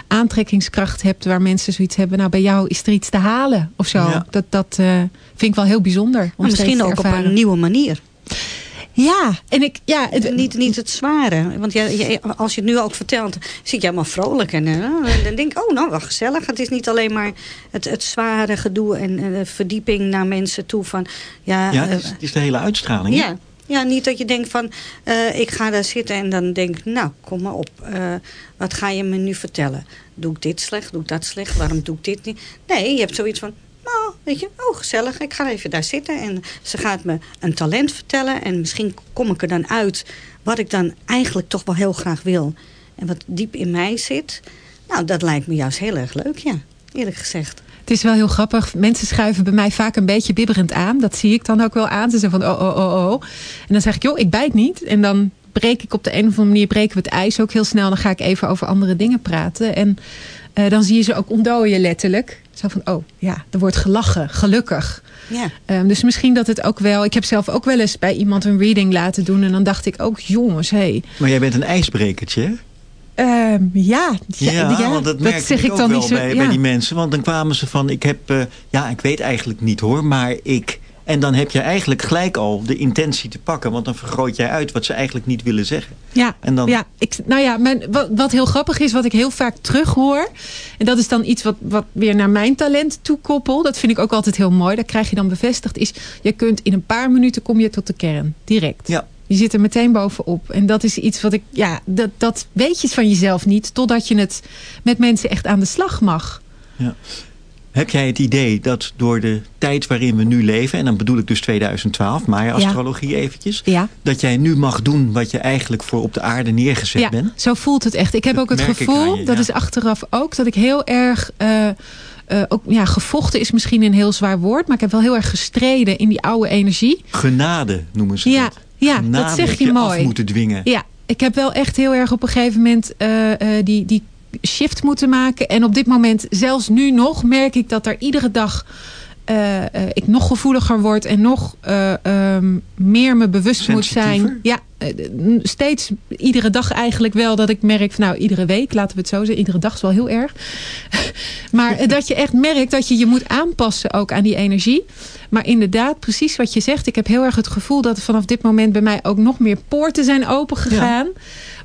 aantrekkingskracht hebt. Waar mensen zoiets hebben, nou bij jou is er iets te halen of zo. Ja. Dat, dat eh, vind ik wel heel bijzonder. Om Maar steeds misschien te ook op een nieuwe manier. Ja, en ik, ja, het, Niet, niet het zware. Want ja, je- als je het nu ook vertelt, zit je helemaal vrolijk. En, eh, en dan denk ik, oh nou, wel gezellig. Het is niet alleen maar het, het zware gedoe en eh, verdieping naar mensen toe. Van, ja, Ja, eh, het is, het is de hele uitstraling. ja. ja, niet dat je denkt van, eh, ik ga daar zitten en dan denk ik, nou, kom maar op. eh, wat ga je me nu vertellen? Doe ik dit slecht? Doe ik dat slecht? Waarom doe ik dit niet? Nee, je hebt zoiets van, nou, Weet je, oh gezellig, ik ga even daar zitten. En ze gaat me een talent vertellen. En misschien kom ik er dan uit wat ik dan eigenlijk toch wel heel graag wil. En wat diep in mij zit. Nou, dat lijkt me juist heel erg leuk, ja. Eerlijk gezegd. Het is wel heel grappig. Mensen schuiven bij mij vaak een beetje bibberend aan. Dat zie ik dan ook wel aan. Ze zeggen van oh, oh, oh, oh. En dan zeg ik, joh, ik bijt niet. En dan breek ik op de een of andere manier breken we het ijs ook heel snel. Dan ga ik even over andere dingen praten. En eh, dan zie je ze ook ontdooien letterlijk. Zo van, oh ja, er wordt gelachen, gelukkig. Ja. Ehm, dus misschien dat het ook wel... Ik heb zelf ook wel eens bij iemand een reading laten doen. En dan dacht ik ook, jongens, hé. Hey, Maar jij bent een ijsbrekertje, hè? ehm, ja, Ja, want dat merk zeg ik ook wel bij, ja. bij die mensen. Want dan kwamen ze van, ik heb, eh, ja, ik weet eigenlijk niet hoor, maar ik... En dan heb je eigenlijk gelijk al de intentie te pakken. Want dan vergroot jij uit wat ze eigenlijk niet willen zeggen. Ja, En dan- ja ik, nou ja, mijn, wat, wat heel grappig is, wat ik heel vaak terughoor. En dat is dan iets wat, wat weer naar mijn talent toekoppel. Dat vind ik ook altijd heel mooi. Dat krijg je dan bevestigd. Is, je kunt in een paar minuten kom je tot de kern. Direct. Ja. Je zit er meteen bovenop. En dat is iets wat ik, ja, dat, dat weet je van jezelf niet. Totdat je het met mensen echt aan de slag mag. Heb jij het idee dat door de tijd waarin we nu leven... en dan bedoel ik dus 2012, Maya-astrologie eventjes... Ja. dat jij nu mag doen wat je eigenlijk voor op de aarde neergezet Ja, bent? zo voelt het echt. Ik heb Dat ook het gevoel, je, dat is achteraf ook, dat ik heel erg... eh, eh, ook, ja, gevochten is misschien een heel zwaar woord, maar ik heb wel heel erg gestreden in die oude energie. Genade noemen ze Ja, dat. ja Genade dat zeg je af mooi. moeten dwingen. Ja, ik heb wel echt heel erg op een gegeven moment eh, die, die shift moeten maken. En op dit moment, zelfs nu nog, merk ik dat er iedere dag eh, eh, ik nog gevoeliger word en nog eh, ehm, meer me bewust moet zijn. Ja, steeds iedere dag eigenlijk wel dat ik merk, van, nou iedere week, laten we het zo zeggen, iedere dag is wel heel erg. [LAUGHS] maar [LAUGHS] dat je echt merkt dat je je moet aanpassen ook aan die energie. Maar inderdaad, precies wat je zegt. Ik heb heel erg het gevoel dat er vanaf dit moment bij mij ook nog meer poorten zijn opengegaan.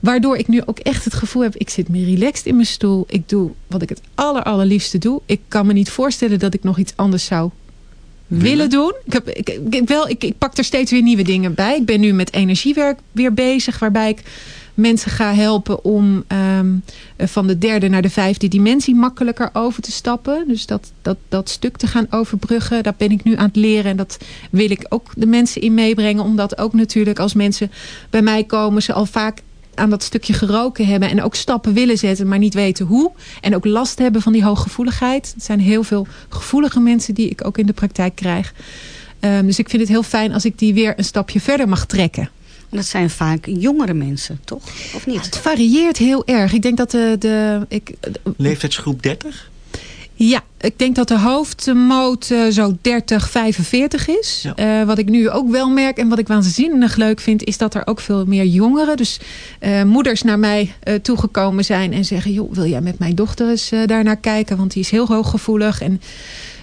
Waardoor ik nu ook echt het gevoel heb, ik zit meer relaxed in mijn stoel. Ik doe wat ik het aller, allerliefste doe. Ik kan me niet voorstellen dat ik nog iets anders zou willen, doen. Ik, heb, ik, ik, wel, ik, ik pak er steeds weer nieuwe dingen bij. Ik ben nu met energiewerk weer bezig. Waarbij ik mensen ga helpen om ehm, eh, van de derde naar de vijfde dimensie makkelijker over te stappen. Dus dat, dat, dat stuk te gaan overbruggen. Dat ben ik nu aan het leren. En dat wil ik ook de mensen in meebrengen. Omdat ook natuurlijk als mensen bij mij komen... ze al vaak aan dat stukje geroken hebben. En ook stappen willen zetten, maar niet weten hoe. En ook last hebben van die hooggevoeligheid. Het zijn heel veel gevoelige mensen die ik ook in de praktijk krijg. Ehm, dus ik vind het heel fijn als ik die weer een stapje verder mag trekken. En dat zijn vaak jongere mensen, toch? Of niet? Het varieert heel erg. Ik denk dat de... de ik, Leeftijdsgroep 30? Ja, ik denk dat de hoofdmoot eh, zo 30, 45 is. Ja. Eh, wat ik nu ook wel merk en wat ik waanzinnig leuk vind... is dat er ook veel meer jongeren, dus eh, moeders naar mij toegekomen zijn... en zeggen, joh, wil jij met mijn dochter eens eh, daar naar kijken? Want die is heel hooggevoelig en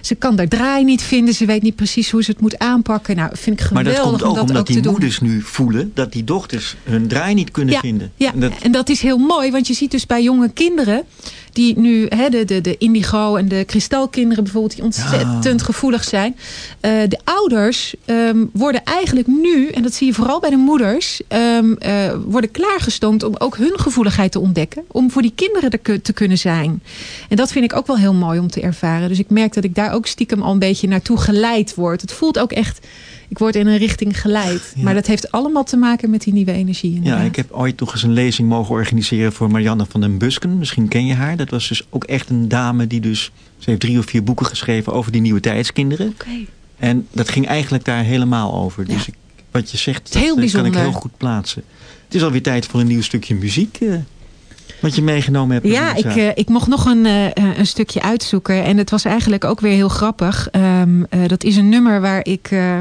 ze kan daar draai niet vinden. Ze weet niet precies hoe ze het moet aanpakken. Nou, vind ik Maar geweldig dat komt ook om dat omdat ook die doen. moeders nu voelen... dat die dochters hun draai niet kunnen Ja, vinden. Ja, En dat, en dat is heel mooi, want je ziet dus bij jonge kinderen... die nu, hè, de, de, de indigo en de kristalkinderen bijvoorbeeld... die ontzettend gevoelig zijn. Eh, de ouders ehm, worden eigenlijk nu, en dat zie je vooral bij de moeders... ehm, eh, worden klaargestoomd om ook hun gevoeligheid te ontdekken. Om voor die kinderen er te kunnen zijn. En dat vind ik ook wel heel mooi om te ervaren. Dus ik merk dat ik daar ook stiekem al een beetje naartoe geleid word. Het voelt ook echt... Ik word in een richting geleid. Ja. Maar dat heeft allemaal te maken met die nieuwe energie. ja, ik heb ooit nog eens een lezing mogen organiseren... voor Marianne van den Busken. Misschien ken je haar. Dat was dus ook echt een dame die dus... Ze heeft drie of vier boeken geschreven over die nieuwe tijdskinderen. Oké. En dat ging eigenlijk daar helemaal over. Dus Ja. ik, wat je zegt, heel dat, eh, kan ik heel goed plaatsen. Het is alweer tijd voor een nieuw stukje muziek... wat je meegenomen hebt. Ja, ik, eh, ik mocht nog een, eh, eh, een stukje uitzoeken. En het was eigenlijk ook weer heel grappig. Ehm, eh, dat is een nummer waar ik eh,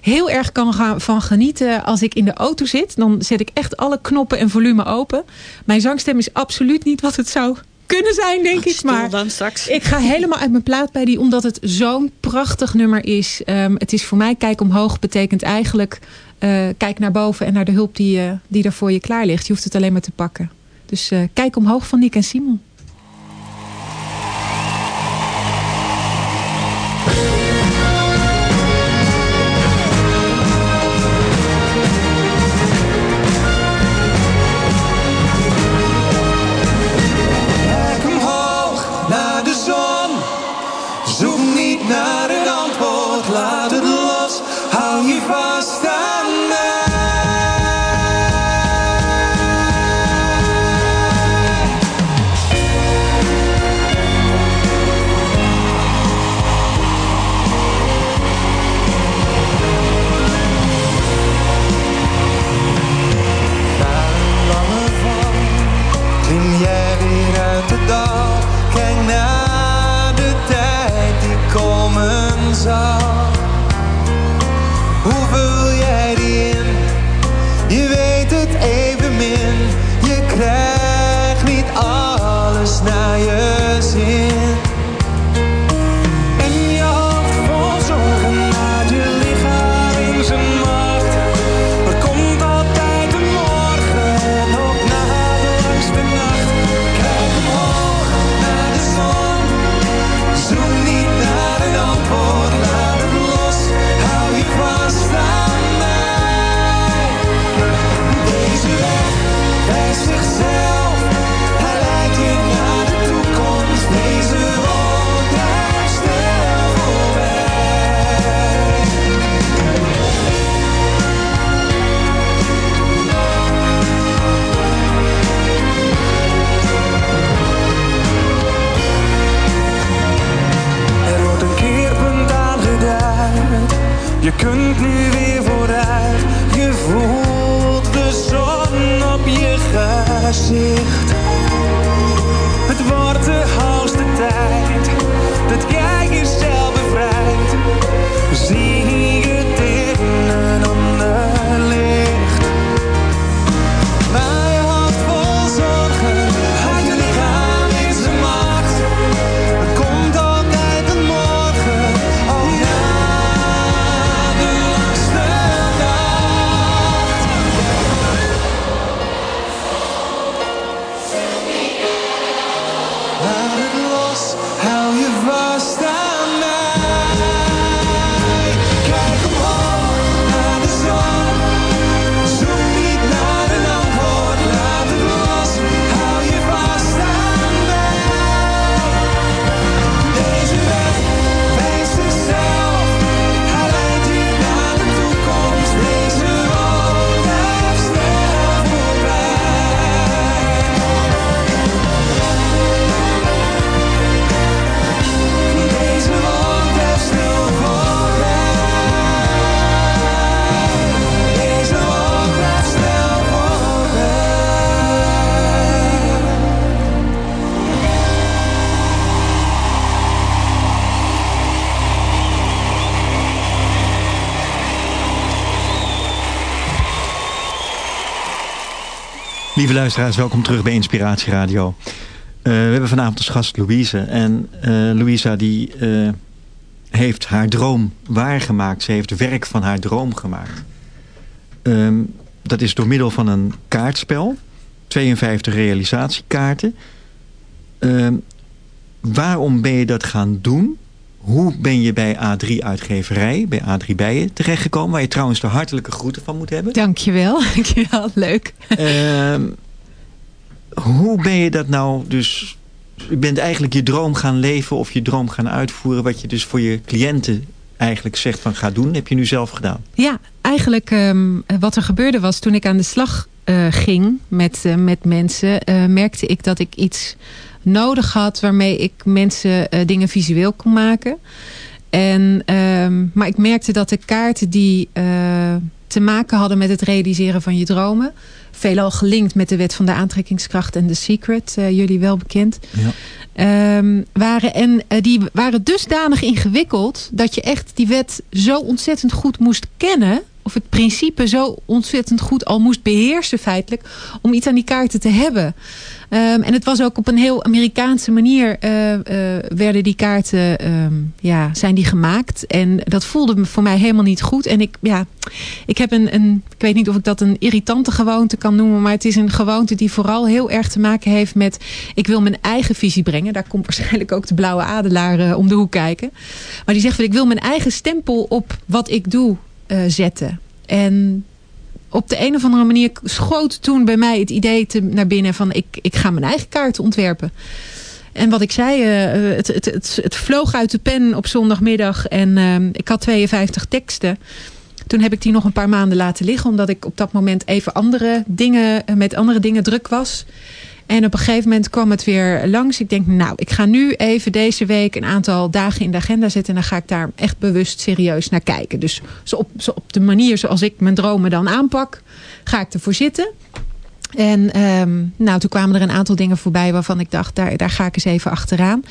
heel erg kan gaan, van genieten als ik in de auto zit. Dan zet ik echt alle knoppen en volume open. Mijn zangstem is absoluut niet wat het zou kunnen zijn, denk ik. Maar dan straks. ik ga helemaal uit mijn plaat bij die, omdat het zo'n prachtig nummer is. Ehm, het is voor mij, kijk omhoog, betekent eigenlijk... eh, kijk naar boven en naar de hulp die, eh, die er voor je klaar ligt. Je hoeft het alleen maar te pakken. Dus eh, kijk omhoog van Nick en Simon. Lieve luisteraars, welkom terug bij Inspiratie Radio. Eh, we hebben vanavond als gast Louise. En eh Louisa die eh, heeft haar droom waargemaakt. Ze heeft werk van haar droom gemaakt. Ehm, dat is door middel van een kaartspel. 52 realisatiekaarten. Ehm, waarom ben je dat gaan doen? Hoe ben je bij A3 Uitgeverij, bij A3 Bijen terechtgekomen? Waar je trouwens de hartelijke groeten van moet hebben. Dankjewel, [LAUGHS] dankjewel, leuk. Ehm, hoe ben je dat nou dus... Je bent eigenlijk je droom gaan leven of je droom gaan uitvoeren... wat je dus voor je cliënten eigenlijk zegt van ga doen... heb je nu zelf gedaan. Ja, eigenlijk ehm, wat er gebeurde was toen ik aan de slag eh, ging met, eh, met mensen... eh, merkte ik dat ik iets nodig had waarmee ik mensen dingen visueel kon maken. En, ehm, maar ik merkte dat de kaarten die te maken hadden met het realiseren van je dromen... veelal gelinkt met de wet van de aantrekkingskracht en de secret, eh, jullie wel bekend... Ja. Ehm, waren, en eh, die waren dusdanig ingewikkeld dat je echt die wet zo ontzettend goed moest kennen. Of het principe zo ontzettend goed al moest beheersen feitelijk. Om iets aan die kaarten te hebben. Ehm, en het was ook op een heel Amerikaanse manier eh, eh, werden die kaarten ehm, ja, zijn die gemaakt. En dat voelde voor mij helemaal niet goed. En ik, ja, ik heb een, een, ik weet niet of ik dat een irritante gewoonte kan noemen. Maar het is een gewoonte die vooral heel erg te maken heeft met... ik wil mijn eigen visie brengen. Daar komt waarschijnlijk ook de blauwe adelaar eh, om de hoek kijken. Maar die zegt ik wil mijn eigen stempel op wat ik doe eh, zetten. En op de een of andere manier schoot toen bij mij het idee te, naar binnen van ik, ik ga mijn eigen kaarten ontwerpen. En wat ik zei, eh, het, het, het, het vloog uit de pen op zondagmiddag en eh, ik had 52 teksten. Toen heb ik die nog een paar maanden laten liggen, omdat ik op dat moment even andere dingen, eh, met andere dingen druk was. En op een gegeven moment kwam het weer langs. Ik denk, nou, ik ga nu even deze week een aantal dagen in de agenda zetten. En dan ga ik daar echt bewust serieus naar kijken. Dus zo op, zo op de manier zoals ik mijn dromen dan aanpak, ga ik ervoor zitten. En ehm, nou, toen kwamen er een aantal dingen voorbij waarvan ik dacht, daar, daar ga ik eens even achteraan.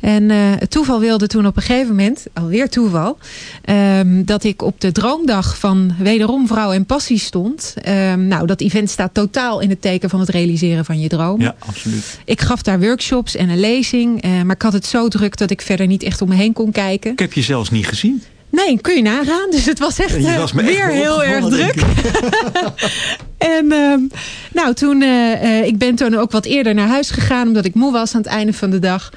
En eh, het toeval wilde toen op een gegeven moment, alweer toeval, ehm, dat ik op de droomdag van Wederom Vrouw en Passie stond. Ehm, nou, dat event staat totaal in het teken van het realiseren van je droom. Ja, absoluut. Ik gaf daar workshops en een lezing, eh, maar ik had het zo druk dat ik verder niet echt om me heen kon kijken. Ik heb je zelfs niet gezien. Nee, kun je nagaan. Dus het was echt eh, was me echt weer heel erg druk. [LAUGHS] en ehm, nou, toen, eh, ik ben toen ook wat eerder naar huis gegaan, omdat ik moe was aan het einde van de dag.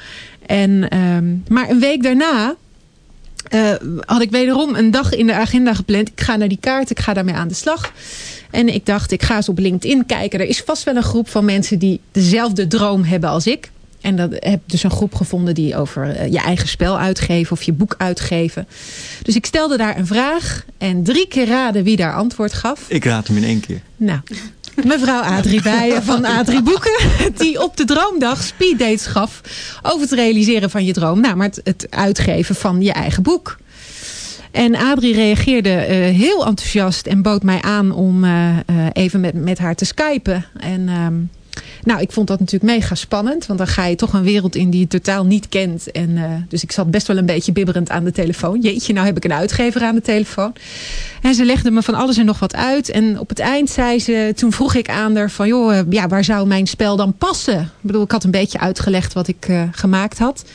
En, ehm, maar een week daarna eh, had ik wederom een dag in de agenda gepland. Ik ga naar die kaart, ik ga daarmee aan de slag. En ik dacht, ik ga eens op LinkedIn kijken. Er is vast wel een groep van mensen die dezelfde droom hebben als ik. En dat heb dus een groep gevonden die over eh, je eigen spel uitgeven of je boek uitgeven. Dus ik stelde daar een vraag en drie keer raden wie daar antwoord gaf. Ik raad hem in één keer. Nou, mevrouw Adrie van Adrie Boeken. Die op de droomdag speeddates gaf over het realiseren van je droom. Nou, maar het, het uitgeven van je eigen boek. En Adrie reageerde eh, heel enthousiast en bood mij aan om eh, eh, even met, met haar te skypen. En ehm, nou, ik vond dat natuurlijk mega spannend. Want dan ga je toch een wereld in die je totaal niet kent. En, eh, dus ik zat best wel een beetje bibberend aan de telefoon. Jeetje, nou heb ik een uitgever aan de telefoon. En ze legde me van alles en nog wat uit. En op het eind zei ze, toen vroeg ik aan haar van... joh, eh, ja, waar zou mijn spel dan passen? Ik bedoel, ik had een beetje uitgelegd wat ik eh, gemaakt had.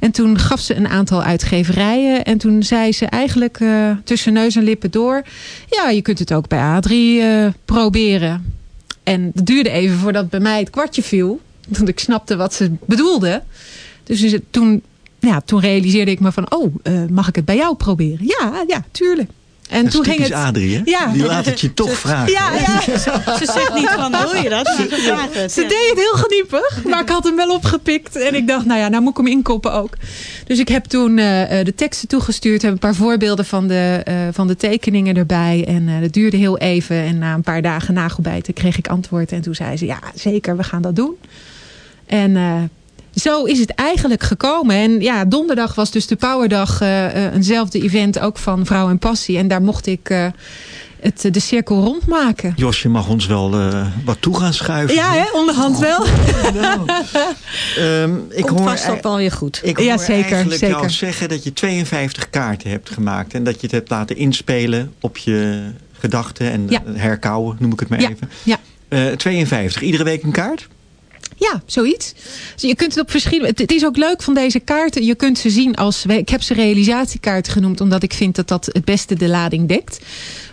En toen gaf ze een aantal uitgeverijen. En toen zei ze eigenlijk tussen neus en lippen door... ja, je kunt het ook bij Adrie eh, proberen. En het duurde even voordat bij mij het kwartje viel. Want ik snapte wat ze bedoelde. Dus toen, ja, toen realiseerde ik me van... oh, eh, mag ik het bij jou proberen? Ja, ja, tuurlijk. En Dat is toen ging het... Adrie, hè? Ja. Die laat het je toch vragen. Ja, ja. [LAUGHS] Ze zegt niet van, wil je dat? Ze het. Ze ja. deed het heel geniepig, maar ik had hem wel opgepikt. En ik dacht, nou ja, nou moet ik hem inkoppen ook. Dus ik heb toen eh, eh, de teksten toegestuurd. Heb een paar voorbeelden van de, eh, van de tekeningen erbij. En eh, dat duurde heel even. En na een paar dagen nagelbijten kreeg ik antwoord. En toen zei ze, ja zeker, we gaan dat doen. En eh, zo is het eigenlijk gekomen. En ja, donderdag was dus de Powerdag. eh, eh, eenzelfde event ook van Vrouw en Passie. En daar mocht ik eh, het, de cirkel rondmaken. Josje mag ons wel eh, wat toe gaan schuiven. Ja, hè, onderhand wel. [LAUGHS] Ehm, ik Komt hoor, vast ook wel weer goed. ik hoor Ja, zeker, eigenlijk jou zeker. zeggen dat je 52 kaarten hebt gemaakt. En dat je het hebt laten inspelen op je gedachten. En Ja. herkauwen, noem ik het maar Ja, even. ja. Eh, 52. Iedere week een kaart? Ja, zoiets. Dus je kunt het op verschillende. Het, is ook leuk van deze kaarten. Je kunt ze zien als. Ik heb ze realisatiekaarten genoemd, omdat ik vind dat dat het beste de lading dekt.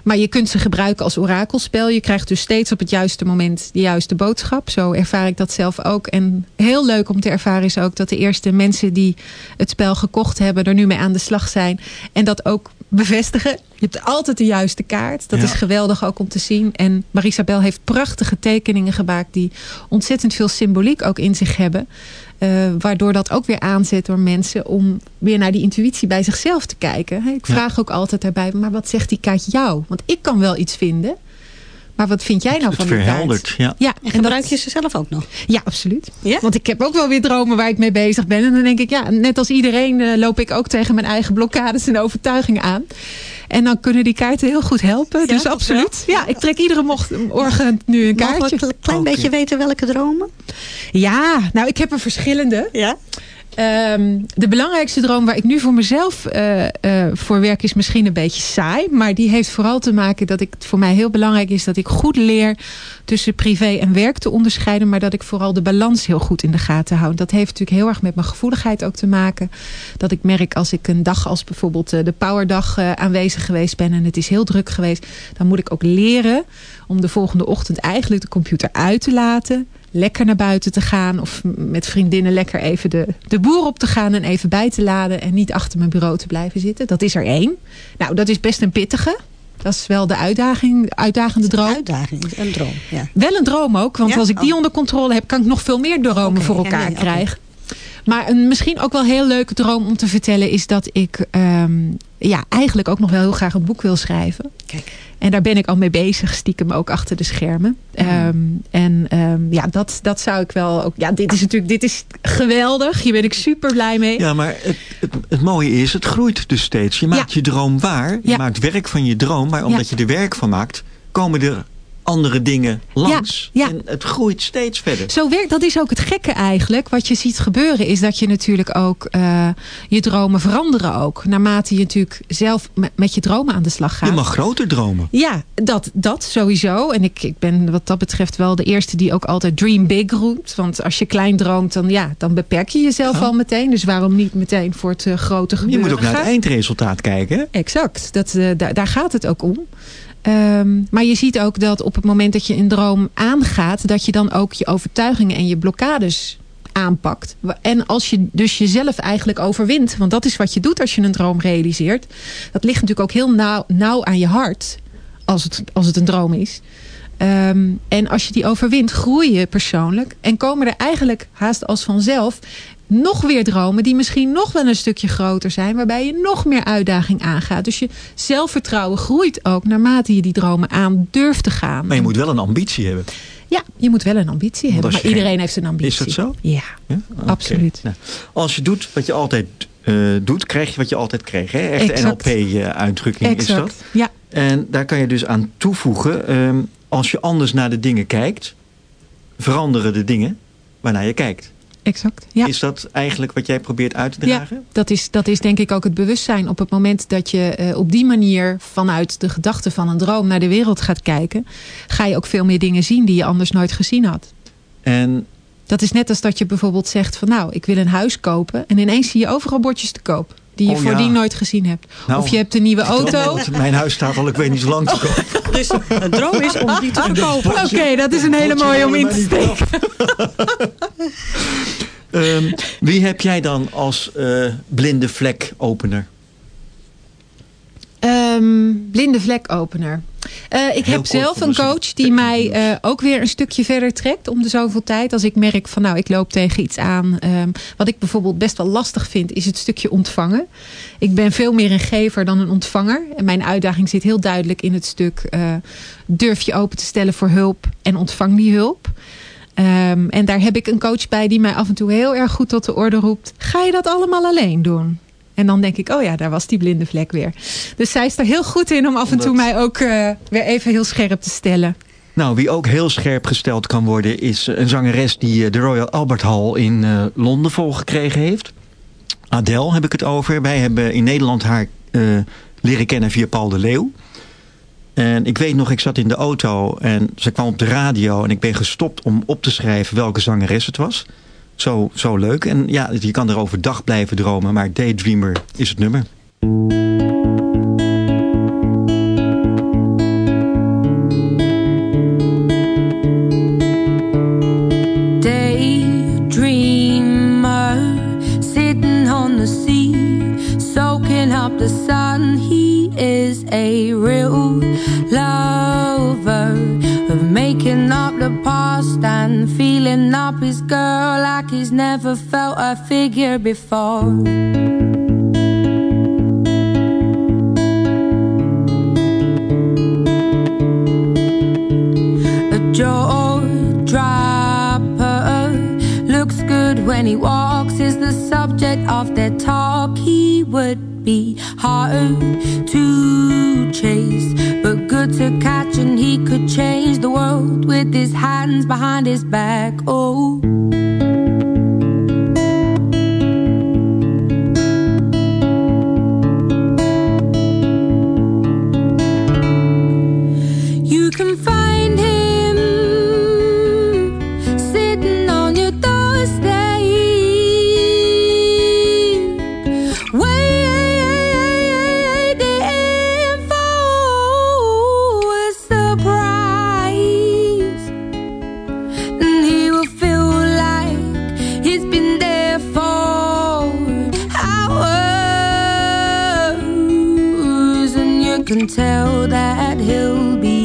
Maar je kunt ze gebruiken als orakelspel. Je krijgt dus steeds op het juiste moment de juiste boodschap. Zo ervaar ik dat zelf ook. En heel leuk om te ervaren is ook dat de eerste mensen die het spel gekocht hebben, er nu mee aan de slag zijn. En dat ook bevestigen. Je hebt altijd de juiste kaart. Dat Ja. is geweldig ook om te zien. En Marisabel heeft prachtige tekeningen gemaakt die ontzettend veel symboliek ook in zich hebben. Eh, waardoor dat ook weer aanzet door mensen om weer naar die intuïtie bij zichzelf te kijken. Ik Ja. vraag ook altijd daarbij, maar wat zegt die kaart jou? Want ik kan wel iets vinden. Maar wat vind jij nou het van die kaart? verheldert, ja. Ja, En gebruik dat, je ze zelf ook nog? ja, absoluut. Ja? Want ik heb ook wel weer dromen waar ik mee bezig ben. En dan denk ik, ja, net als iedereen eh, loop ik ook tegen mijn eigen blokkades en overtuigingen aan. En dan kunnen die kaarten heel goed helpen. Ja, dus absoluut. Ja, ik trek iedere mocht, morgen nu een kaartje. we een klein beetje weten welke dromen? Ja, nou ik heb er verschillende. Ja. Ehm, de belangrijkste droom waar ik nu voor mezelf eh, eh, voor werk is misschien een beetje saai. Maar die heeft vooral te maken dat ik, het voor mij heel belangrijk is dat ik goed leer tussen privé en werk te onderscheiden. Maar dat ik vooral de balans heel goed in de gaten hou. Dat heeft natuurlijk heel erg met mijn gevoeligheid ook te maken. Dat ik merk als ik een dag als bijvoorbeeld eh, de Powerdag aanwezig geweest ben. En het is heel druk geweest. Dan moet ik ook leren om de volgende ochtend eigenlijk de computer uit te laten lekker naar buiten te gaan. Of met vriendinnen lekker even de, de boer op te gaan en even bij te laden. En niet achter mijn bureau te blijven zitten. Dat is er één. Nou, dat is best een pittige. Dat is wel de uitdaging, de uitdagende droom. Uitdaging, een droom. Ja. Wel een droom ook. Want Ja? als ik die Oh. onder controle heb, kan ik nog veel meer dromen voor ja, elkaar nee, krijgen. Maar een misschien ook wel heel leuke droom om te vertellen is dat ik ehm, ja, eigenlijk ook nog wel heel graag een boek wil schrijven. Kijk. En daar ben ik al mee bezig, stiekem ook achter de schermen. Ehm, en ehm, ja, dat, dat zou ik wel ook. Ja, dit is natuurlijk dit is geweldig. Hier ben ik super blij mee. Ja, maar het, het, het mooie is, het groeit dus steeds. Je maakt Ja. je droom waar. Je Ja. maakt werk van je droom. Maar omdat je er werk van maakt, komen er andere dingen langs. ja. En het groeit steeds verder. Zo werkt, dat is ook het gekke eigenlijk. Wat je ziet gebeuren is dat je natuurlijk ook eh, je dromen veranderen ook. Naarmate je natuurlijk zelf me- met je dromen aan de slag gaat. Je mag groter dromen. Ja, dat, dat sowieso. En ik, ik ben wat dat betreft wel de eerste die ook altijd dream big roept. Want als je klein droomt, dan, ja, dan beperk je jezelf Ja. al meteen. Dus waarom niet meteen voor het eh, grote Je gebeuren moet ook naar het eindresultaat kijken. Exact, dat, eh, daar, daar gaat het ook om. Ehm, maar je ziet ook dat op het moment dat je een droom aangaat... dat je dan ook je overtuigingen en je blokkades aanpakt. En als je dus jezelf eigenlijk overwint... want dat is wat je doet als je een droom realiseert... dat ligt natuurlijk ook heel nauw, nauw aan je hart... als het, als het een droom is... Ehm, en als je die overwint, groei je persoonlijk. En komen er eigenlijk haast als vanzelf nog weer dromen die misschien nog wel een stukje groter zijn. Waarbij je nog meer uitdaging aangaat. Dus je zelfvertrouwen groeit ook naarmate je die dromen aan durft te gaan. Maar je moet wel een ambitie hebben. Ja, je moet wel een ambitie hebben. Maar geen- iedereen heeft een ambitie. Is dat zo? Ja. Absoluut. Nou, als je doet wat je altijd eh, doet, krijg je wat je altijd kreeg. Hè? Exact. NLP-uitdrukking is dat. Exact. Ja, En daar kan je dus aan toevoegen, ehm, als je anders naar de dingen kijkt, veranderen de dingen waarnaar je kijkt. Exact. Ja. Is dat eigenlijk wat jij probeert uit te Ja, dragen? dat is, dat is denk ik ook het bewustzijn. Op het moment dat je eh, op die manier vanuit de gedachte van een droom naar de wereld gaat kijken, ga je ook veel meer dingen zien die je anders nooit gezien had. En Dat is net als dat je bijvoorbeeld zegt van nou, ik wil een huis kopen. En ineens zie je overal bordjes te koop. Die je Oh, voordien ja. nooit gezien hebt. Nou, of je hebt een nieuwe [LAUGHS] auto. Mijn huis staat al, ik weet niet zo lang te koop. Dus een droom is om die te verkopen. Oké, dat is een hele mooie om in te steken. [LAUGHS] Ehm, wie heb jij dan als eh, blinde vlek opener? Ehm, blinde vlekopener. Eh, ik Heel heb zelf een coach die mij eh, ook weer een stukje verder trekt om de zoveel tijd. Als ik merk van nou ik loop tegen iets aan. Ehm, wat ik bijvoorbeeld best wel lastig vind is het stukje ontvangen. Ik ben veel meer een gever dan een ontvanger. En mijn uitdaging zit heel duidelijk in het stuk eh, durf je open te stellen voor hulp en ontvang die hulp. Ehm, en daar heb ik een coach bij die mij af en toe heel erg goed tot de orde roept. Ga je dat allemaal alleen doen? En dan denk ik, oh ja, daar was die blinde vlek weer. Dus zij is er heel goed in om af en toe mij ook eh, weer even heel scherp te stellen. Nou, wie ook heel scherp gesteld kan worden... is een zangeres die eh, de Royal Albert Hall in eh, Londen volgekregen heeft. Adele heb ik het over. Wij hebben in Nederland haar leren kennen via Paul de Leeuw. En ik weet nog, ik zat in de auto en ze kwam op de radio... en ik ben gestopt om op te schrijven welke zangeres het was. Zo, zo leuk. En ja, je kan er overdag blijven dromen... maar Daydreamer is het nummer. Never felt a figure before a jaw. Looks good when he walks, is the subject of their talk. He would be hard to chase, but good to catch, and he could change the world with his hands behind his back. Oh. Can tell that he'll be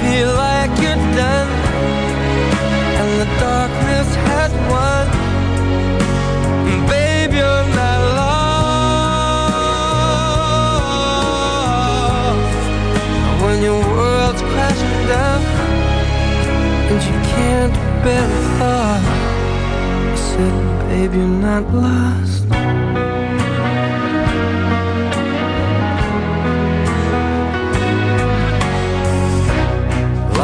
feel like you're done. And the darkness has won. Babe, you're not lost. When your world's crashing down And you can't bear the thought. I said, babe, you're not lost.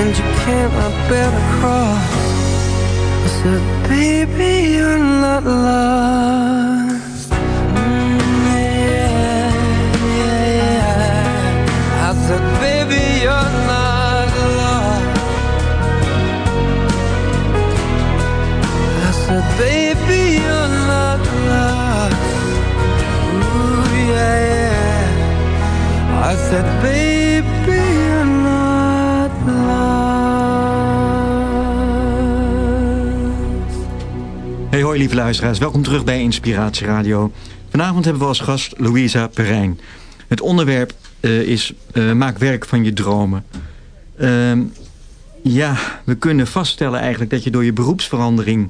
And you cannot bear to cross I said, baby, you're not lost lieve luisteraars, welkom terug bij Inspiratie Radio. Vanavond hebben we als gast Louisa Perijn. Het onderwerp eh, is eh, maak werk van je dromen. Ehm, ja, we kunnen vaststellen eigenlijk dat je door je beroepsverandering...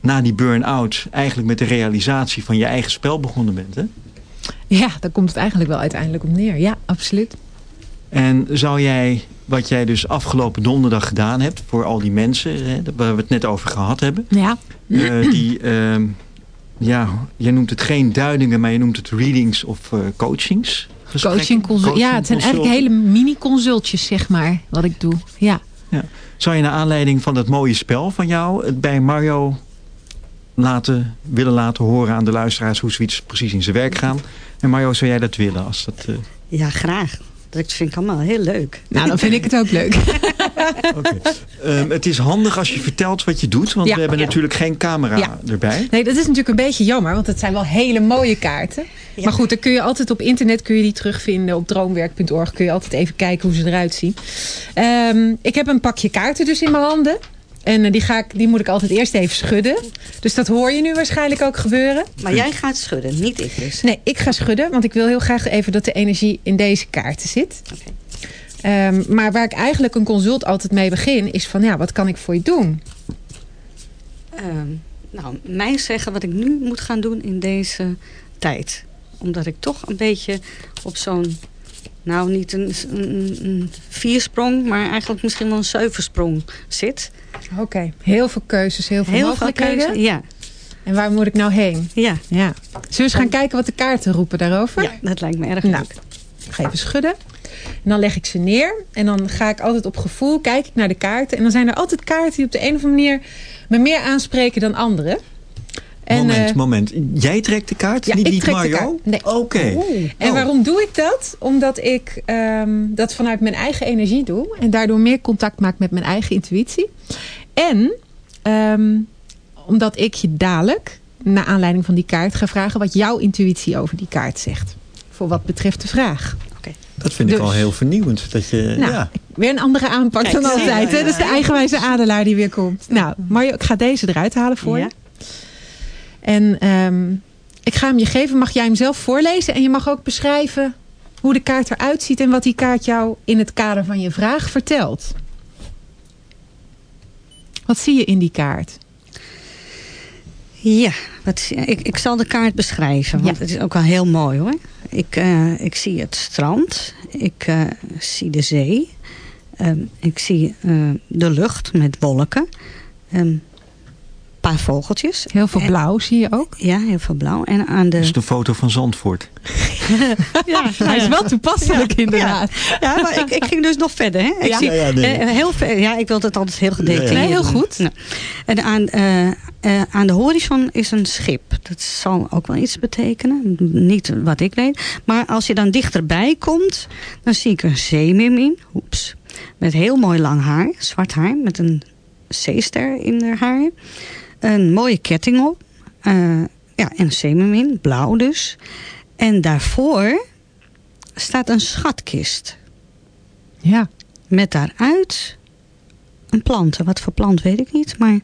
na die burn-out eigenlijk met de realisatie van je eigen spel begonnen bent. Hè? Ja, daar komt het eigenlijk wel uiteindelijk op neer. Ja, absoluut. En zou jij, wat jij dus afgelopen donderdag gedaan hebt... voor al die mensen hè, waar we het net over gehad hebben... Ja, Eh, die, ehm, ja, je noemt het geen duidingen, maar je noemt het readings of eh, coachings. coaching consult. Ja, het zijn eigenlijk Coaching, hele mini-consultjes, zeg maar, wat ik doe. Ja. consult. Zou je naar aanleiding van dat mooie spel van jou... het bij Mario laten, willen laten horen aan de luisteraars... hoe zoiets precies in zijn werk gaan? En Mario, zou jij dat willen? Als dat, eh, Ja, graag. Dat vind ik allemaal heel leuk. Nou, dan vind ik het ook leuk. [LAUGHS] oké. Ehm, het is handig als je vertelt wat je doet... want Ja, we hebben ja. natuurlijk geen camera Ja. erbij. Nee, dat is natuurlijk een beetje jammer, want het zijn wel hele mooie kaarten. Ja. Maar goed, dan kun je altijd op internet kun je die terugvinden. Op droomwerk.org kun je altijd even kijken hoe ze eruit zien. Ehm, ik heb een pakje kaarten dus in mijn handen. En eh, die, ga ik, die moet ik altijd eerst even schudden. Dus dat hoor je nu waarschijnlijk ook gebeuren. Maar jij gaat schudden, niet ik dus. Nee, ik ga schudden, want ik wil heel graag even dat de energie in deze kaarten zit. Oké. Ehm, maar waar ik eigenlijk een consult altijd mee begin, is van ja, wat kan ik voor je doen? Ehm, nou, mij zeggen wat ik nu moet gaan doen in deze tijd. Omdat ik toch een beetje op zo'n... Nou, niet een, een, een viersprong, maar eigenlijk misschien wel een zeversprong zit. Oké, heel veel keuzes, heel veel Heel veel mogelijkheden. keuze. Ja, En waar moet ik nou heen? ja, Ja. Zullen we eens gaan kijken wat de kaarten roepen daarover? ja, dat lijkt me erg Nou, leuk. ik ga even schudden. En dan leg ik ze neer. En dan ga ik altijd op gevoel, kijk ik naar de kaarten. En dan zijn er altijd kaarten die op de een of andere manier me meer aanspreken dan andere. En, moment, eh, moment. Jij trekt de kaart, Ja, niet, ik niet trek de Mario? kaart. Nee. Oké. En Oh. waarom doe ik dat? Omdat ik ehm, dat vanuit mijn eigen energie doe. En daardoor meer contact maak met mijn eigen intuïtie. En ehm, omdat ik je dadelijk, naar aanleiding van die kaart, ga vragen wat jouw intuïtie over die kaart zegt. Voor wat betreft de vraag. Dat vind ik Dus- al heel vernieuwend. Dat je, Nou, ja. weer een andere aanpak Kijk, dan altijd. hè? Dat is de eigenwijze adelaar die weer komt. Nou, Mario, ik ga deze eruit halen voor Ja. je. En ehm, ik ga hem je geven. Mag jij hem zelf voorlezen? En je mag ook beschrijven hoe de kaart eruit ziet... en wat die kaart jou in het kader van je vraag vertelt. Wat zie je in die kaart? Ja, wat, ik, ik zal de kaart beschrijven, want Ja. het is ook wel heel mooi hoor. Ik, eh, ik zie het strand, ik eh, zie de zee, Ehm, ik zie eh, de lucht met wolken, Ehm, paar vogeltjes. Heel veel En- blauw zie je ook. Ja, heel veel blauw. En aan de... Dat is de foto van Zandvoort. [LAUGHS] ja, Hij is wel toepasselijk inderdaad. Ja, maar ik, ik ging dus nog verder. Hè? Ik Ja? zie, Ja, ja, nee. eh, heel ver, ja, ik wil het altijd heel gedetailleerd Nee, heel goed. Nou, en aan, eh, eh, aan de horizon is een schip. Dat zal ook wel iets betekenen. Niet wat ik weet. Maar als je dan dichterbij komt, dan zie ik een zeemermin. Oeps. Met heel mooi lang haar. Zwart haar. Met een zeester in haar haar. Een mooie ketting op. Eh, ja, en een zeemermin. Blauw dus. En daarvoor staat een schatkist. Ja. Met daaruit een plant. Wat voor plant weet ik niet. Maar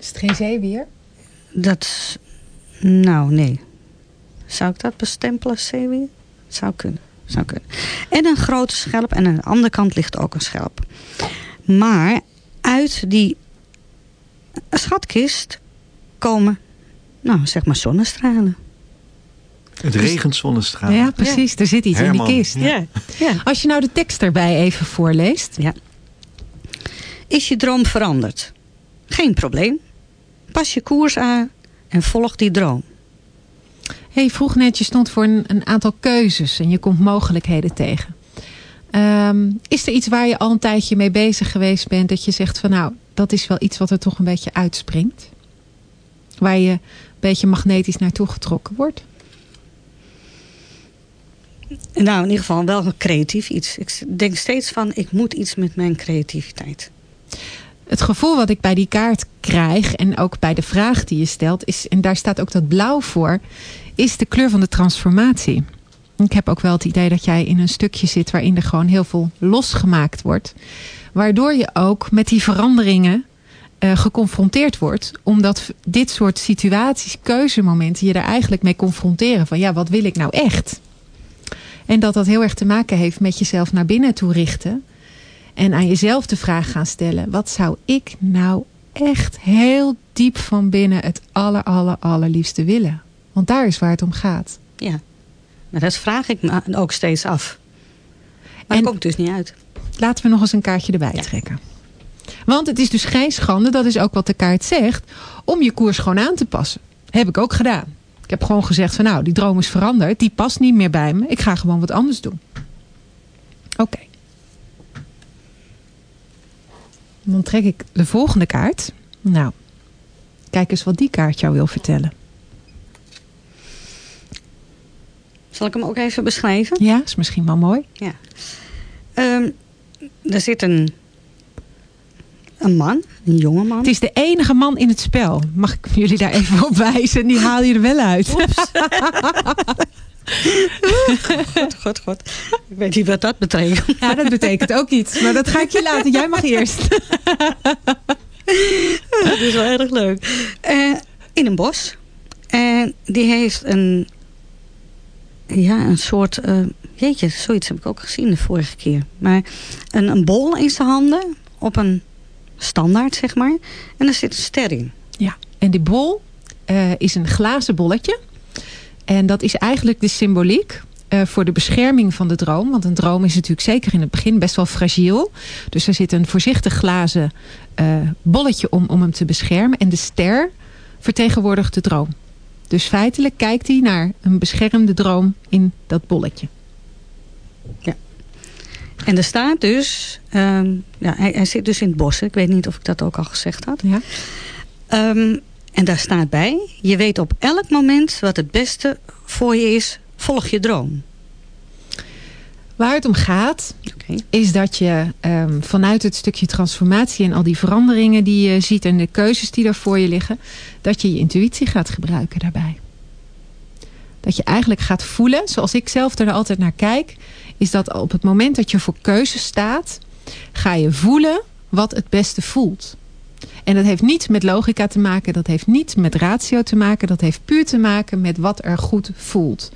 Is het geen zeewier? dat... Nou, nee. Zou ik dat bestempelen als zeewier? Zou kunnen. Zou kunnen. En een grote schelp. En aan de andere kant ligt ook een schelp. Maar uit die schatkist komen, nou zeg maar zonnestralen. Het regent zonnestralen. Ja, precies. Er zit iets Herman, in die kist. ja. ja. Als je nou de tekst erbij even voorleest. Ja. Is je droom veranderd? Geen probleem. Pas je koers aan en volg die droom. Hey, je vroeg net, je stond voor een, een aantal keuzes en je komt mogelijkheden tegen. Ehm, is er iets waar je al een tijdje mee bezig geweest bent dat je zegt van nou, dat is wel iets wat er toch een beetje uitspringt? Waar je een beetje magnetisch naartoe getrokken wordt? Nou, in ieder geval wel een creatief iets. Ik denk steeds van, ik moet iets met mijn creativiteit. Het gevoel wat ik bij die kaart krijg en ook bij de vraag die je stelt, is, en daar staat ook dat blauw voor, is de kleur van de transformatie. Ik heb ook wel het idee dat jij in een stukje zit waarin er gewoon heel veel losgemaakt wordt. Waardoor je ook met die veranderingen eh, geconfronteerd wordt. Omdat dit soort situaties, keuzemomenten, je er eigenlijk mee confronteren. Van ja, wat wil ik nou echt? En dat dat heel erg te maken heeft met jezelf naar binnen toe richten. En aan jezelf de vraag gaan stellen. Wat zou ik nou echt heel diep van binnen het aller, aller, allerliefste willen? Want daar is waar het om gaat. Ja. Maar dat vraag ik me ook steeds af. Maar En- dat komt dus niet uit. Laten we nog eens een kaartje erbij trekken. Want het is dus geen schande, dat is ook wat de kaart zegt, om je koers gewoon aan te passen. Heb ik ook gedaan. Ik heb gewoon gezegd van nou, die droom is veranderd, die past niet meer bij me. Ik ga gewoon wat anders doen. Oké. Dan trek ik de volgende kaart. Nou, kijk eens wat die kaart jou wil vertellen. Zal ik hem ook even beschrijven? Ja, is misschien wel mooi. Ja. Ehm, er zit een, een man, een jonge man. Het is de enige man in het spel. Mag ik jullie daar even op wijzen? Die haal je er wel uit. God, god, god. Ik weet niet wat dat betekent. Ja, dat betekent ook iets. Maar dat ga ik je laten. Jij mag eerst. [LAUGHS] dat is wel erg leuk. Eh, in een bos. En die heeft een... Ja, een soort... eh, jeetje, zoiets heb ik ook gezien de vorige keer. Maar een, een bol in zijn handen. Op een standaard, zeg maar. En er zit een ster in. Ja, en die bol eh, is een glazen bolletje. En dat is eigenlijk de symboliek eh, voor de bescherming van de droom. Want een droom is natuurlijk zeker in het begin best wel fragiel. Dus er zit een voorzichtig glazen bolletje om, om hem te beschermen. En de ster vertegenwoordigt de droom. Dus feitelijk kijkt hij naar een beschermde droom in dat bolletje. En er staat dus... ehm, ja, hij, hij zit dus in het bos. hè. Ik weet niet of ik dat ook al gezegd had. Ja? Ehm, en daar staat bij... Je weet op elk moment wat het beste voor je is. Volg je droom. Waar het om gaat, is dat je ehm, vanuit het stukje transformatie en al die veranderingen die je ziet en de keuzes die daar voor je liggen, dat je je intuïtie gaat gebruiken daarbij. Dat je eigenlijk gaat voelen, zoals ik zelf er altijd naar kijk, is dat op het moment dat je voor keuzes staat, ga je voelen wat het beste voelt. En dat heeft niets met logica te maken, dat heeft niets met ratio te maken, dat heeft puur te maken met wat er goed voelt.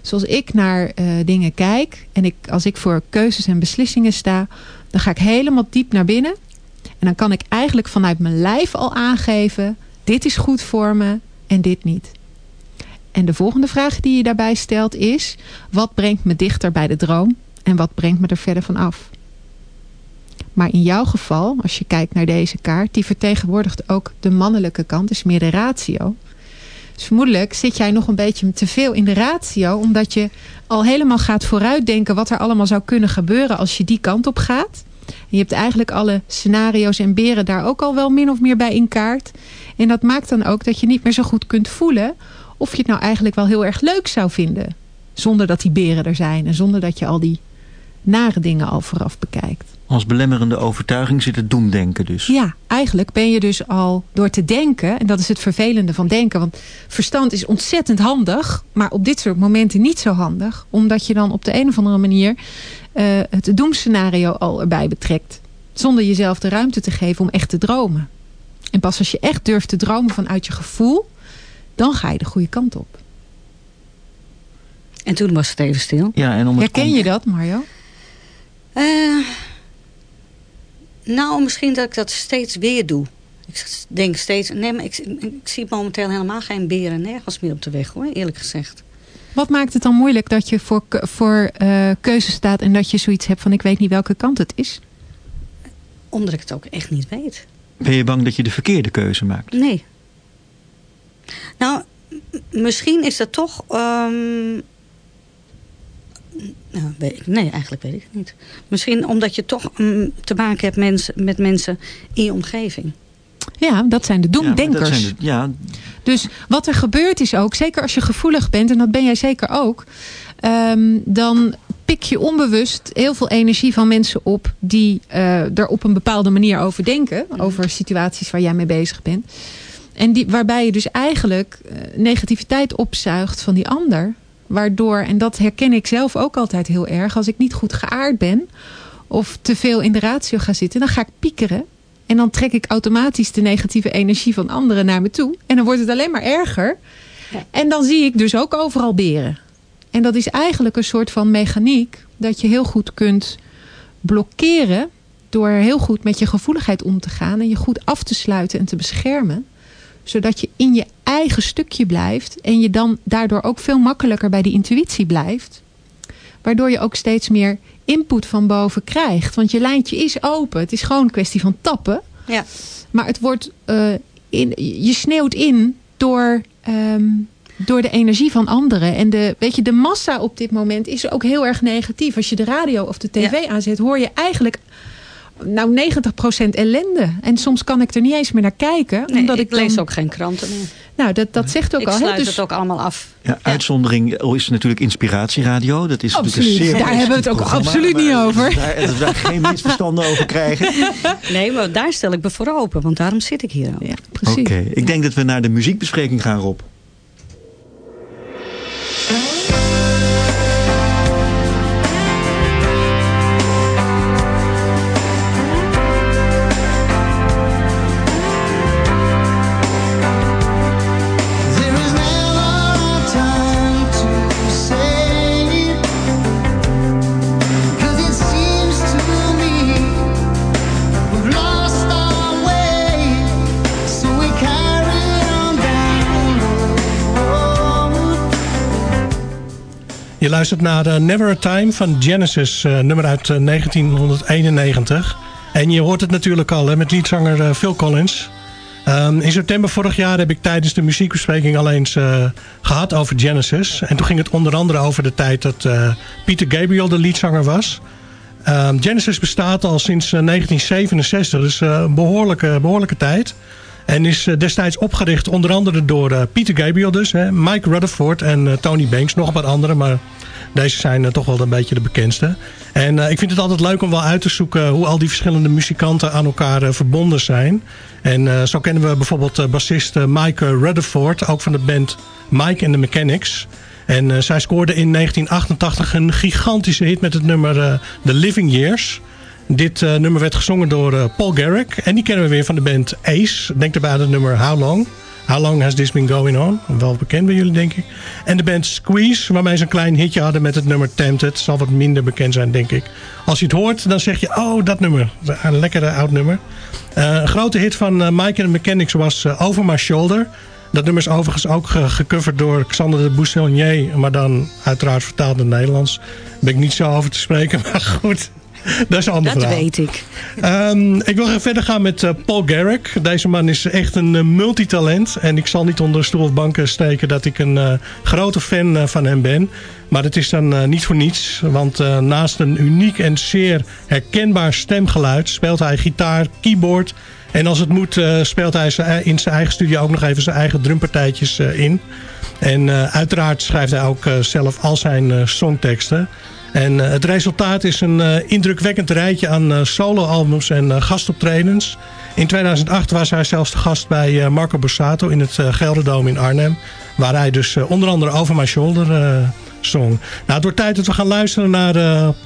Zoals ik naar eh, dingen kijk en ik, als ik voor keuzes en beslissingen sta, dan ga ik helemaal diep naar binnen. En dan kan ik eigenlijk vanuit mijn lijf al aangeven, dit is goed voor me en dit niet. En de volgende vraag die je daarbij stelt is, wat brengt me dichter bij de droom en wat brengt me er verder van af? Maar in jouw geval, als je kijkt naar deze kaart, die vertegenwoordigt ook de mannelijke kant, dus meer de ratio. Dus vermoedelijk zit jij nog een beetje te veel in de ratio, omdat je al helemaal gaat vooruitdenken wat er allemaal zou kunnen gebeuren als je die kant op gaat. Je hebt eigenlijk alle scenario's en beren daar ook al wel min of meer bij in kaart. En dat maakt dan ook dat je niet meer zo goed kunt voelen of je het nou eigenlijk wel heel erg leuk zou vinden. Zonder dat die beren er zijn en zonder dat je al die nare dingen al vooraf bekijkt. Als belemmerende overtuiging zit het doemdenken dus. Ja, eigenlijk ben je dus al door te denken, en dat is het vervelende van denken, want verstand is ontzettend handig, maar op dit soort momenten niet zo handig, omdat je dan op de een of andere manier eh, het doemscenario al erbij betrekt, zonder jezelf de ruimte te geven om echt te dromen. En pas als je echt durft te dromen vanuit je gevoel, dan ga je de goede kant op. En toen was het even stil. Ja, en om het Herken je dat, Mario? Eh, nou, misschien dat ik dat steeds weer doe. Ik denk steeds... Nee, maar ik, ik zie momenteel helemaal geen beren nergens meer op de weg, hoor. Eerlijk gezegd. Wat maakt het dan moeilijk dat je voor, voor eh, keuze staat en dat je zoiets hebt van ik weet niet welke kant het is? Omdat ik het ook echt niet weet. Ben je bang dat je de verkeerde keuze maakt? Nee. Nou, misschien is dat toch... ehm, nou, weet ik, nee, eigenlijk weet ik het niet. Misschien omdat je toch mm, te maken hebt mens, met mensen in je omgeving. Ja, dat zijn de Ja, maar dat doemdenkers. zijn de- ja, Dus wat er gebeurt is ook, zeker als je gevoelig bent, en dat ben jij zeker ook, ehm, dan pik je onbewust heel veel energie van mensen op die eh, er op een bepaalde manier over denken, over situaties waar jij mee bezig bent. En die, waarbij je dus eigenlijk eh, negativiteit opzuigt van die ander. Waardoor, en dat herken ik zelf ook altijd heel erg, als ik niet goed geaard ben of te veel in de ratio ga zitten, dan ga ik piekeren. En dan trek ik automatisch de negatieve energie van anderen naar me toe. En dan wordt het alleen maar erger. En dan zie ik dus ook overal beren. En dat is eigenlijk een soort van mechaniek dat je heel goed kunt blokkeren door heel goed met je gevoeligheid om te gaan en je goed af te sluiten en te beschermen. Zodat je in je eigen stukje blijft en je dan daardoor ook veel makkelijker bij die intuïtie blijft. Waardoor je ook steeds meer input van boven krijgt. Want je lijntje is open. Het is gewoon een kwestie van tappen. Ja. Maar het wordt, eh, in, je sneeuwt in door, ehm, door de energie van anderen. En de, weet je, de massa op dit moment is ook heel erg negatief. Als je de radio of de tv aanzet, hoor je eigenlijk nou 90% ellende. En soms kan ik er niet eens meer naar kijken. Nee, omdat ik, ik, dan- lees ook geen kranten meer. Nou, dat, dat zegt ook ik al. hè? sluit Dus, het ook allemaal af. ja, uitzondering is natuurlijk inspiratieradio. Dat is natuurlijk een Absoluut. zeer Daar hebben we het ook absoluut niet over. Daar, dat we daar geen misverstanden over krijgen. [LAUGHS] Nee, maar daar stel ik me voor open. Want daarom zit ik hier ook. ja, precies. Oké, ik denk dat we naar de muziekbespreking gaan, Rob. Je luistert naar eh, Never a Time van Genesis, eh, nummer uit eh, 1991. En je hoort het natuurlijk al met liedzanger eh, Phil Collins. Ehm, in september vorig jaar heb ik tijdens de muziekbespreking al eens eh, gehad over Genesis. En toen ging het onder andere over de tijd dat eh, Peter Gabriel de liedzanger was. Ehm, Genesis bestaat al sinds eh, 1967, dus eh, een behoorlijke, behoorlijke tijd. En is eh, destijds opgericht onder andere door eh, Peter Gabriel dus, hè, Mike Rutherford en eh, Tony Banks. Nog paar anderen, maar deze zijn toch wel een beetje de bekendste. En ik vind het altijd leuk om wel uit te zoeken hoe al die verschillende muzikanten aan elkaar verbonden zijn. En zo kennen we bijvoorbeeld bassist Mike Rutherford, ook van de band Mike and the Mechanics. En zij scoorde in 1988 een gigantische hit met het nummer The Living Years. Dit eh, nummer werd gezongen door eh, Paul Garrick. En die kennen we weer van de band Ace. Denk daarbij aan het nummer How Long. How Long Has This Been Going On? Wel bekend bij jullie, denk ik. En de band Squeeze, waarmee ze een klein hitje hadden met het nummer Tempted. Zal wat minder bekend zijn, denk ik. Als je het hoort, dan zeg je, oh, dat nummer. Een lekkere oud nummer. Eh, een grote hit van Mike and the Mechanics was Over My Shoulder. Dat nummer is overigens ook ge- gecoverd door Xander de Bousselier. Maar dan uiteraard vertaald in het Nederlands. Daar ben ik niet zo over te spreken, [LAUGHS] maar goed. [LAUGHS] dat is een ander Dat verhaal. weet ik. Ehm, ik wil verder gaan met eh, Paul Garrick. Deze man is echt een eh, multitalent. En ik zal niet onder stoel of banken steken dat ik een eh, grote fan van hem ben. Maar het is dan niet voor niets. Want naast een uniek en zeer herkenbaar stemgeluid... speelt hij gitaar, keyboard... En als het moet speelt hij in zijn eigen studio ook nog even zijn eigen drumpartijtjes in. En uiteraard schrijft hij ook zelf al zijn songteksten. En eh, het resultaat is een eh, indrukwekkend rijtje aan eh, soloalbums en gastoptredens. In 2008 was hij zelfs de gast bij Marco Borsato in het Gelderdoom in Arnhem. Waar hij dus onder andere Over My Shoulder zong. Nou, wordt tijd dat we gaan luisteren naar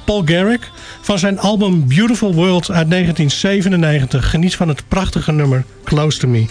Paul Garrick. Van zijn album Beautiful World uit 1997. Geniet van het prachtige nummer Close to Me.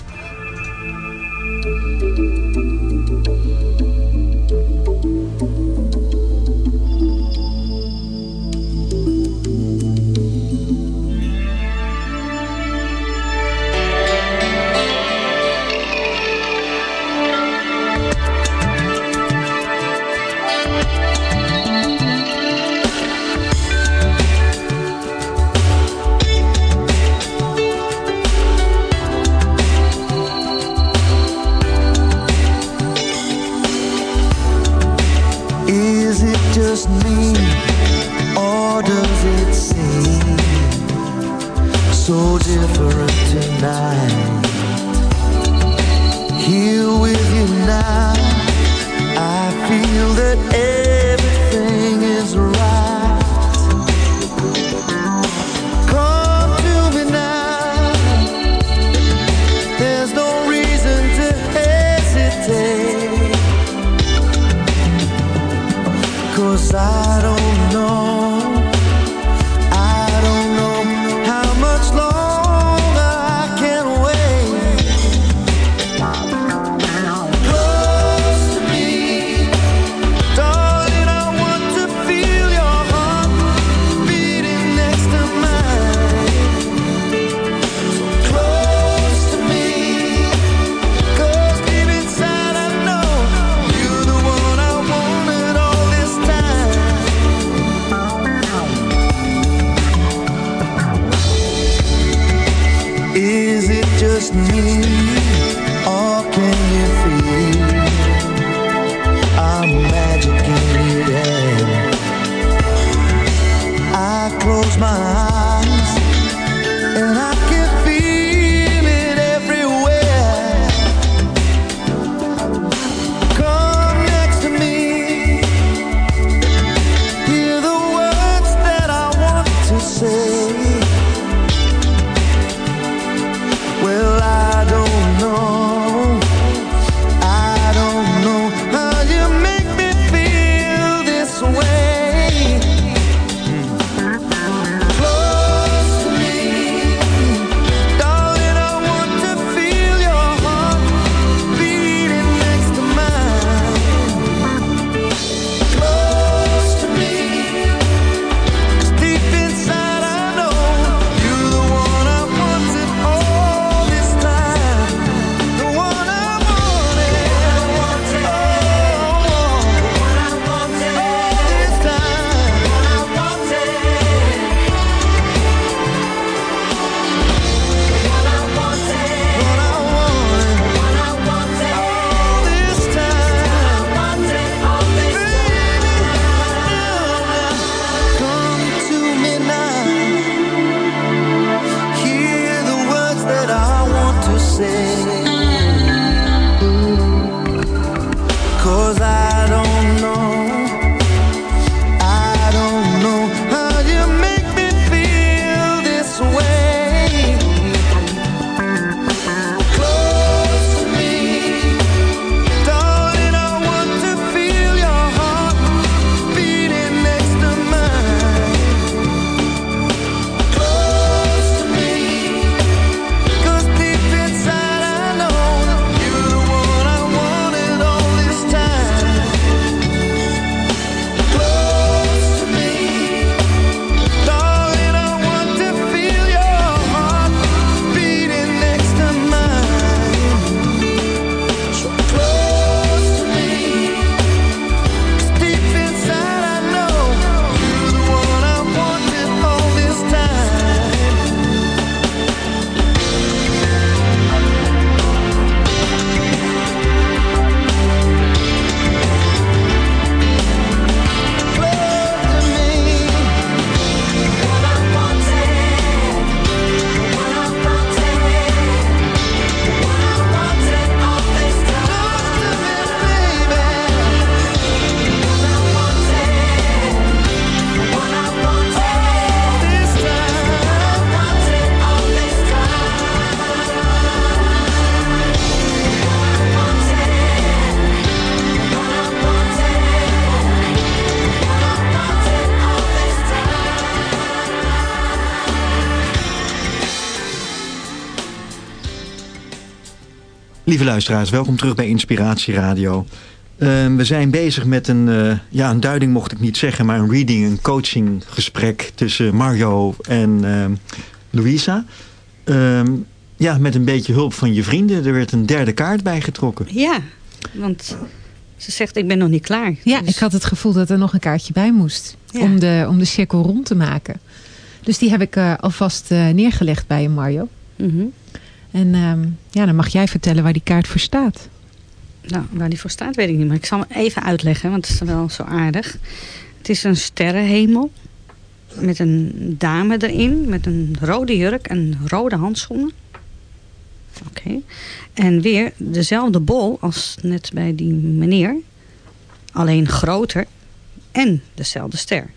Lieve luisteraars, welkom terug bij Inspiratie Radio. Ehm, we zijn bezig met een, eh, ja, een duiding mocht ik niet zeggen, maar een reading, een coaching gesprek tussen Mario en ehm, Louisa. Ehm, ja, met een beetje hulp van je vrienden. Er werd een derde kaart bijgetrokken. Ja, want ze zegt ik ben nog niet klaar. Ja, Dus- ik had het gevoel dat er nog een kaartje bij moest. Ja. Om, de, om de cirkel rond te maken. Dus die heb ik eh, alvast eh, neergelegd bij je, Mario. Mhm. En ehm, ja, dan mag jij vertellen waar die kaart voor staat. Nou, waar die voor staat weet ik niet. Maar ik zal hem even uitleggen, want het is wel zo aardig. Het is een sterrenhemel. Met een dame erin. Met een rode jurk en rode handschoenen. Oké. En weer dezelfde bol als net bij die meneer. Alleen groter. En dezelfde ster.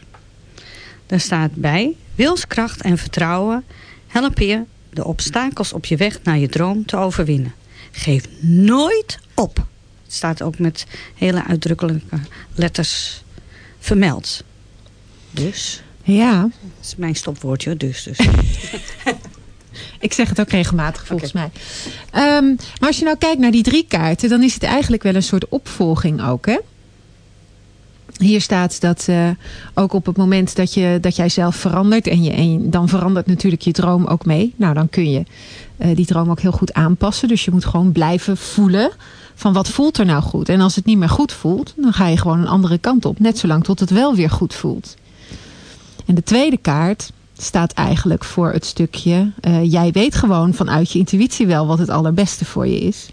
Daar staat bij. Wilskracht en vertrouwen helpen je de obstakels op je weg naar je droom te overwinnen. Geef nooit op. Het staat ook met hele uitdrukkelijke letters vermeld. Dus, Ja, dat is mijn stopwoordje, dus. dus. [LAUGHS] ik zeg het ook regelmatig volgens mij. Ehm, maar als je nou kijkt naar die drie kaarten, dan is het eigenlijk wel een soort opvolging ook, hè? Hier staat dat eh, ook op het moment dat, je, dat jij zelf verandert... En, je, dan verandert natuurlijk je droom ook mee. Nou, dan kun je eh, die droom ook heel goed aanpassen. Dus je moet gewoon blijven voelen van wat voelt er nou goed. En als het niet meer goed voelt, dan ga je gewoon een andere kant op. Net zolang tot het wel weer goed voelt. En de tweede kaart staat eigenlijk voor het stukje... eh, jij weet gewoon vanuit je intuïtie wel wat het allerbeste voor je is.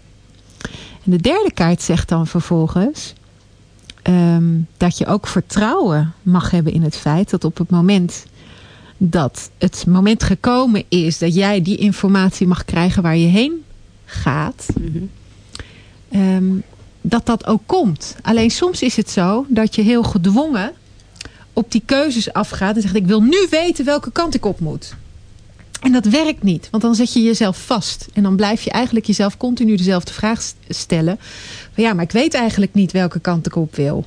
En de derde kaart zegt dan vervolgens... ehm, dat je ook vertrouwen mag hebben in het feit dat op het moment dat het moment gekomen is dat jij die informatie mag krijgen waar je heen gaat, Mhm. ehm, dat dat ook komt. Alleen soms is het zo dat je heel gedwongen op die keuzes afgaat en zegt ik wil nu weten welke kant ik op moet. En dat werkt niet, want dan zet je jezelf vast. En dan blijf je eigenlijk jezelf continu dezelfde vraag st- stellen. Van ja, maar ik weet eigenlijk niet welke kant ik op wil.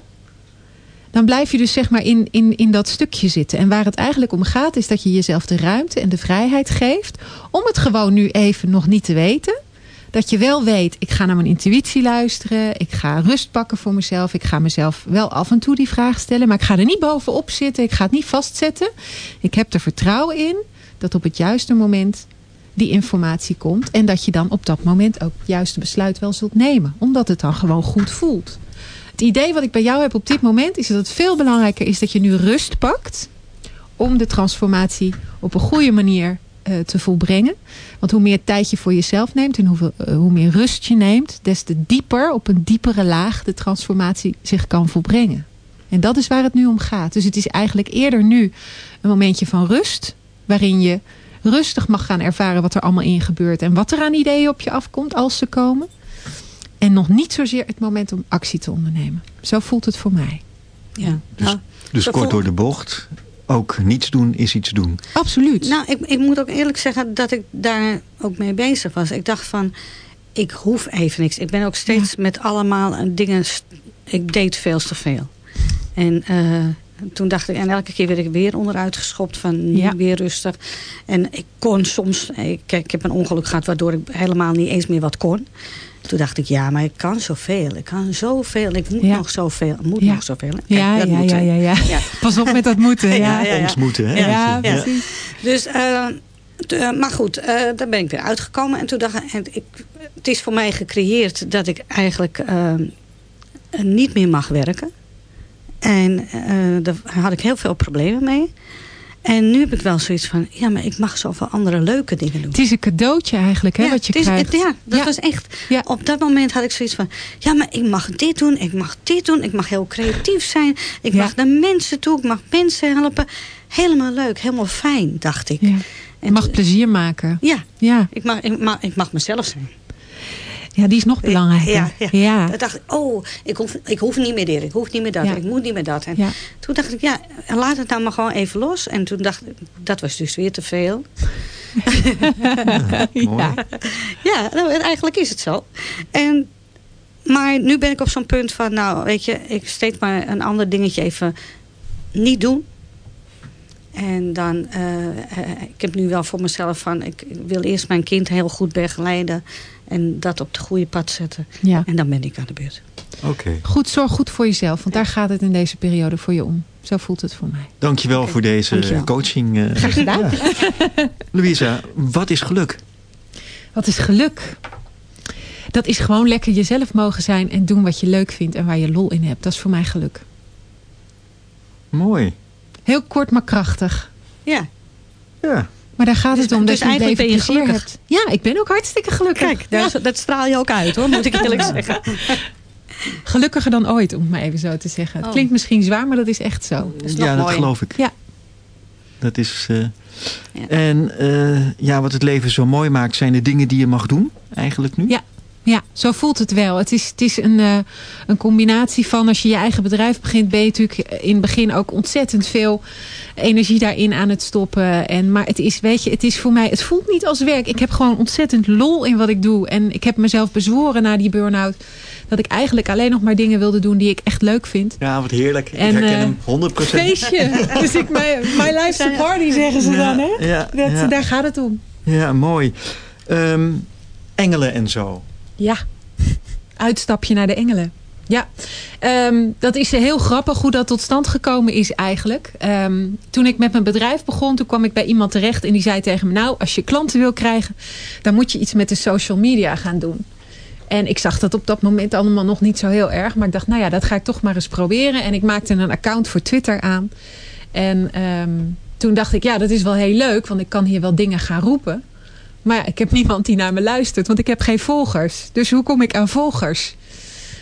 Dan blijf je dus zeg maar in, in, in dat stukje zitten. En waar het eigenlijk om gaat is dat je jezelf de ruimte en de vrijheid geeft... om het gewoon nu even nog niet te weten. Dat je wel weet, ik ga naar mijn intuïtie luisteren. Ik ga rust pakken voor mezelf. Ik ga mezelf wel af en toe die vraag stellen. Maar ik ga er niet bovenop zitten. Ik ga het niet vastzetten. Ik heb er vertrouwen in dat op het juiste moment die informatie komt. En dat je dan op dat moment ook het juiste besluit wel zult nemen. Omdat het dan gewoon goed voelt. Het idee wat ik bij jou heb op dit moment is dat het veel belangrijker is dat je nu rust pakt. Om de transformatie op een goede manier eh, te volbrengen. Want hoe meer tijd je voor jezelf neemt en eh, hoe meer rust je neemt, des te dieper op een diepere laag de transformatie zich kan volbrengen. En dat is waar het nu om gaat. Dus het is eigenlijk eerder nu een momentje van rust, waarin je rustig mag gaan ervaren wat er allemaal in gebeurt en wat er aan ideeën op je afkomt als ze komen. En nog niet zozeer het moment om actie te ondernemen. Zo voelt het voor mij. Ja. Dus, Nou, dus kort door de bocht. Ook niets doen is iets doen. Absoluut. Nou, ik, ik moet ook eerlijk zeggen dat ik daar ook mee bezig was. Ik dacht van, ik hoef even niks. Ik ben ook steeds met allemaal dingen... Ik deed veel te veel. En eh, toen dacht ik... En elke keer werd ik weer onderuit geschopt van Ja. weer rustig. En ik kon soms... Ik, ik heb een ongeluk gehad waardoor ik helemaal niet eens meer wat kon. Toen dacht ik, ja, maar ik kan zoveel. Ik kan zoveel. Ik moet Ja. nog zoveel. Moet Ja. nog zoveel. Kijk, ja, dat ja, moet, ja, ja, ja, Ja. [LAUGHS] Pas op met dat moeten. [LAUGHS] Ja, Ja, ja, ja. Ontmoeten, hè? Ja, Ja. precies. Dus, eh, eh, maar goed, eh, daar ben ik weer uitgekomen. En toen dacht ik, en ik, het is voor mij gecreëerd dat ik eigenlijk niet meer mag werken. En eh, daar had ik heel veel problemen mee. En nu heb ik wel zoiets van, ja, maar ik mag zoveel andere leuke dingen doen. Het is een cadeautje eigenlijk, hè, ja, wat je het is, krijgt. het- ja, dat Ja. was echt. Ja. Op dat moment had ik zoiets van... Ja, maar ik mag dit doen, ik mag dit doen. Ik mag heel creatief zijn. Ik mag naar mensen toe, ik mag mensen helpen. Helemaal leuk, helemaal fijn, dacht ik. Ja. Je mag plezier maken. Ja, Ja, ik mag, ik, mag, ik mag mezelf zijn. Ja die is nog belangrijker. Ja, ja. ja. Toen dacht ik, oh, ik hoef, ik hoef niet meer dit, ik hoef niet meer dat, Ja. ik moet niet meer dat. En Ja. toen dacht ik, ja, laat het nou maar gewoon even los. En toen dacht ik, dat was dus weer te veel. [LAUGHS] Mooi. Ja. Ja, nou, eigenlijk is het zo. En, maar nu ben ik op zo'n punt van, nou, weet je, ik steeds maar een ander dingetje even niet doen. En dan, eh, ik heb nu wel voor mezelf van, ik wil eerst mijn kind heel goed begeleiden. En dat op de goede pad zetten. Ja. En dan ben ik aan de beurt. Oké. Goed, zorg goed voor jezelf. Want daar gaat het in deze periode voor je om. Zo voelt het voor mij. Dankjewel voor deze dankjewel. coaching. eh. Graag gedaan. Ja. Louisa, wat is geluk? Wat is geluk? Dat is gewoon lekker jezelf mogen zijn en doen wat je leuk vindt en waar je lol in hebt. Dat is voor mij geluk. Mooi. Heel kort maar krachtig. Ja, Ja. Maar daar gaat het Dus- om dus dat je het eigenlijk leven ben je hebt. Ja, ik ben ook hartstikke gelukkig. kijk, daar- dat straal je ook uit hoor, moet ik eerlijk zeggen. [LAUGHS] Gelukkiger dan ooit, om het maar even zo te zeggen. Het Oh. klinkt misschien zwaar, maar dat is echt zo. Dat is nog ja, dat mooi. geloof ik. Ja. Dat is... eh, Ja. En eh, ja, wat het leven zo mooi maakt, zijn de dingen die je mag doen, eigenlijk nu. Ja. Ja, zo voelt het wel. Het is, het is een, eh, een combinatie van als je je eigen bedrijf begint, ben je natuurlijk in het begin ook ontzettend veel energie daarin aan het stoppen. En, maar het is, weet je, het is voor mij, het voelt niet als werk. Ik heb gewoon ontzettend lol in wat ik doe. En ik heb mezelf bezworen na die burn-out dat ik eigenlijk alleen nog maar dingen wilde doen die ik echt leuk vind. Ja, wat heerlijk. En, ik herken eh, hem 100%. Feestje. [LAUGHS] dus ik, my, my life's a party zeggen ze dan, hè? Ja, Dat, ja. Daar gaat het om. ja mooi. Ehm, engelen en zo. Ja, uitstapje naar de engelen. Ja, Ehm, dat is heel grappig hoe dat tot stand gekomen is eigenlijk. Ehm, toen ik met mijn bedrijf begon, toen kwam ik bij iemand terecht en die zei tegen me... nou, als je klanten wil krijgen, dan moet je iets met de social media gaan doen. En ik zag dat op dat moment allemaal nog niet zo heel erg. Maar ik dacht, nou ja, dat ga ik toch maar eens proberen. En ik maakte een account voor Twitter aan. En ehm, toen dacht ik, ja, dat is wel heel leuk, want ik kan hier wel dingen gaan roepen. Maar ja, ik heb niemand die naar me luistert, want ik heb geen volgers. Dus hoe kom ik aan volgers?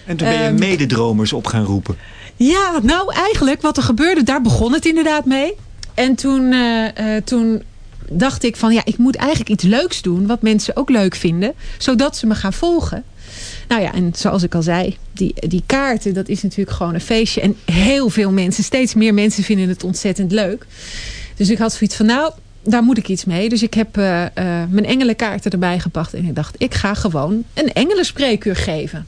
En toen ben je Ehm, mededromers op gaan roepen. Ja, nou eigenlijk wat er gebeurde, daar begon het inderdaad mee. En toen, eh, eh, toen dacht ik van ja, ik moet eigenlijk iets leuks doen wat mensen ook leuk vinden. Zodat ze me gaan volgen. Nou ja, en zoals ik al zei, die, die kaarten, dat is natuurlijk gewoon een feestje. En heel veel mensen, steeds meer mensen vinden het ontzettend leuk. Dus ik had zoiets van nou, daar moet ik iets mee. Dus ik heb eh, eh, mijn engelenkaarten erbij gepakt. En ik dacht, ik ga gewoon een engelenspreekuur geven.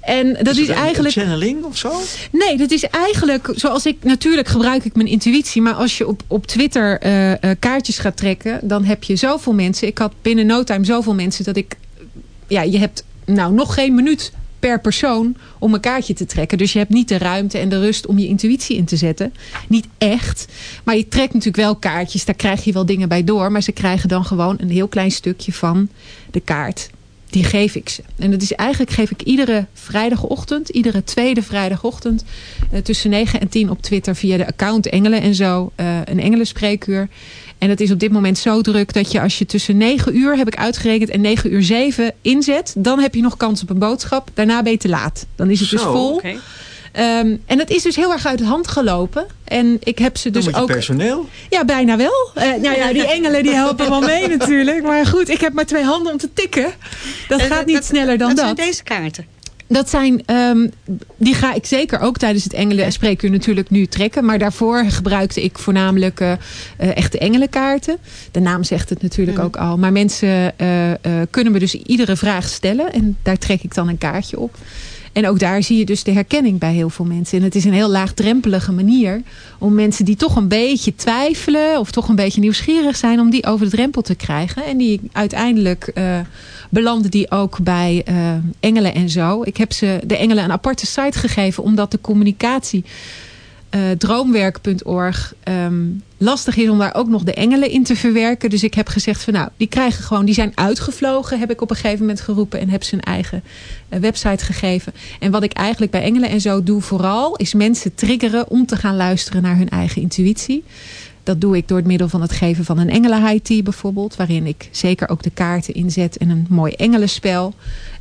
En dat is, een- eigenlijk... Een channeling of zo? Nee, dat is eigenlijk zoals ik... Natuurlijk gebruik ik mijn intuïtie. Maar als je op, op Twitter eh, kaartjes gaat trekken... dan heb je zoveel mensen. Ik had binnen no time zoveel mensen dat ik... Ja, je hebt nou nog geen minuut per persoon om een kaartje te trekken. Dus je hebt niet de ruimte en de rust om je intuïtie in te zetten. Niet echt. Maar je trekt natuurlijk wel kaartjes. Daar krijg je wel dingen bij door. Maar ze krijgen dan gewoon een heel klein stukje van de kaart. Die geef ik ze. En dat is eigenlijk geef ik iedere vrijdagochtend, iedere tweede vrijdagochtend, eh, tussen 9 en 10 op Twitter via de account Engelen en zo, eh, een engelenspreekuur. En het is op dit moment zo druk dat je als je tussen 9 uur, heb ik uitgerekend, en 9 uur 7 inzet, dan heb je nog kans op een boodschap. Daarna ben je te laat. Dan is het dus vol. Oké. Ehm, en dat is dus heel erg uit de hand gelopen. En ik heb ze dus moet je ook... personeel. Ja, bijna wel. Eh, nou ja, die [LAUGHS] engelen die helpen wel mee natuurlijk. Maar goed, ik heb maar twee handen om te tikken. Dat En gaat niet sneller dan dat. dat. zijn deze kaarten. Dat zijn, ehm, die ga ik zeker ook tijdens het engelen spreekuur natuurlijk nu trekken. Maar daarvoor gebruikte ik voornamelijk eh, eh, echte engelenkaarten. De naam zegt het natuurlijk ook al. Maar mensen eh, eh, kunnen me dus iedere vraag stellen. En daar trek ik dan een kaartje op. En ook daar zie je dus de herkenning bij heel veel mensen. En het is een heel laagdrempelige manier om mensen die toch een beetje twijfelen... of toch een beetje nieuwsgierig zijn... om die over de drempel te krijgen. En die uiteindelijk eh, belanden die ook bij eh, engelen en zo. Ik heb ze de engelen een aparte site gegeven... omdat de communicatie eh, droomwerk.org ehm, lastig is om daar ook nog de engelen in te verwerken. Dus ik heb gezegd van nou, die krijgen gewoon, die zijn uitgevlogen, heb ik op een gegeven moment geroepen en heb ze een eigen eh, website gegeven. En wat ik eigenlijk bij engelen en zo doe vooral, is mensen triggeren om te gaan luisteren naar hun eigen intuïtie. Dat doe ik door het middel van het geven van een engelen tea bijvoorbeeld. Waarin ik zeker ook de kaarten inzet en een mooi engelenspel.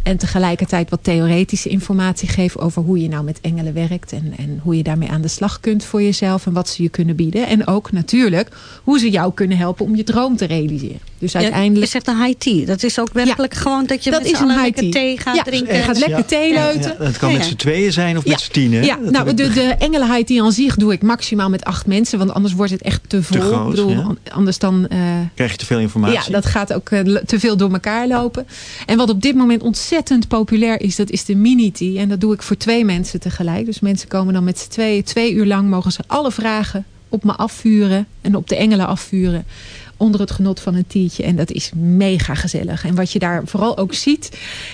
En tegelijkertijd wat theoretische informatie geef over hoe je nou met engelen werkt. En, en hoe je daarmee aan de slag kunt voor jezelf. En wat ze je kunnen bieden. En ook natuurlijk hoe ze jou kunnen helpen om je droom te realiseren. Dus uiteindelijk... je zegt een high tea. Dat is ook werkelijk gewoon dat je dat met is z'n een lekker tea. thee gaat Ja, drinken. je gaat lekker Ja. thee leuten. Ja, dat kan Ja, met z'n tweeën zijn of Ja. met z'n tienen. Ja, nou, de, de engelen high tea aan zich doe ik maximaal met acht mensen. Want anders wordt het echt te vol. groot, Ik bedoel, Anders dan... eh, Krijg je te veel informatie. Ja, dat gaat ook eh, te veel door elkaar lopen. En wat op dit moment ontzettend populair is, dat is de mini-tea. En dat doe ik voor twee mensen tegelijk. Dus mensen komen dan met z'n tweeën. Twee uur lang mogen ze alle vragen op me afvuren en op de engelen afvuren onder het genot van een tietje. En dat is mega gezellig. En wat je daar vooral ook ziet,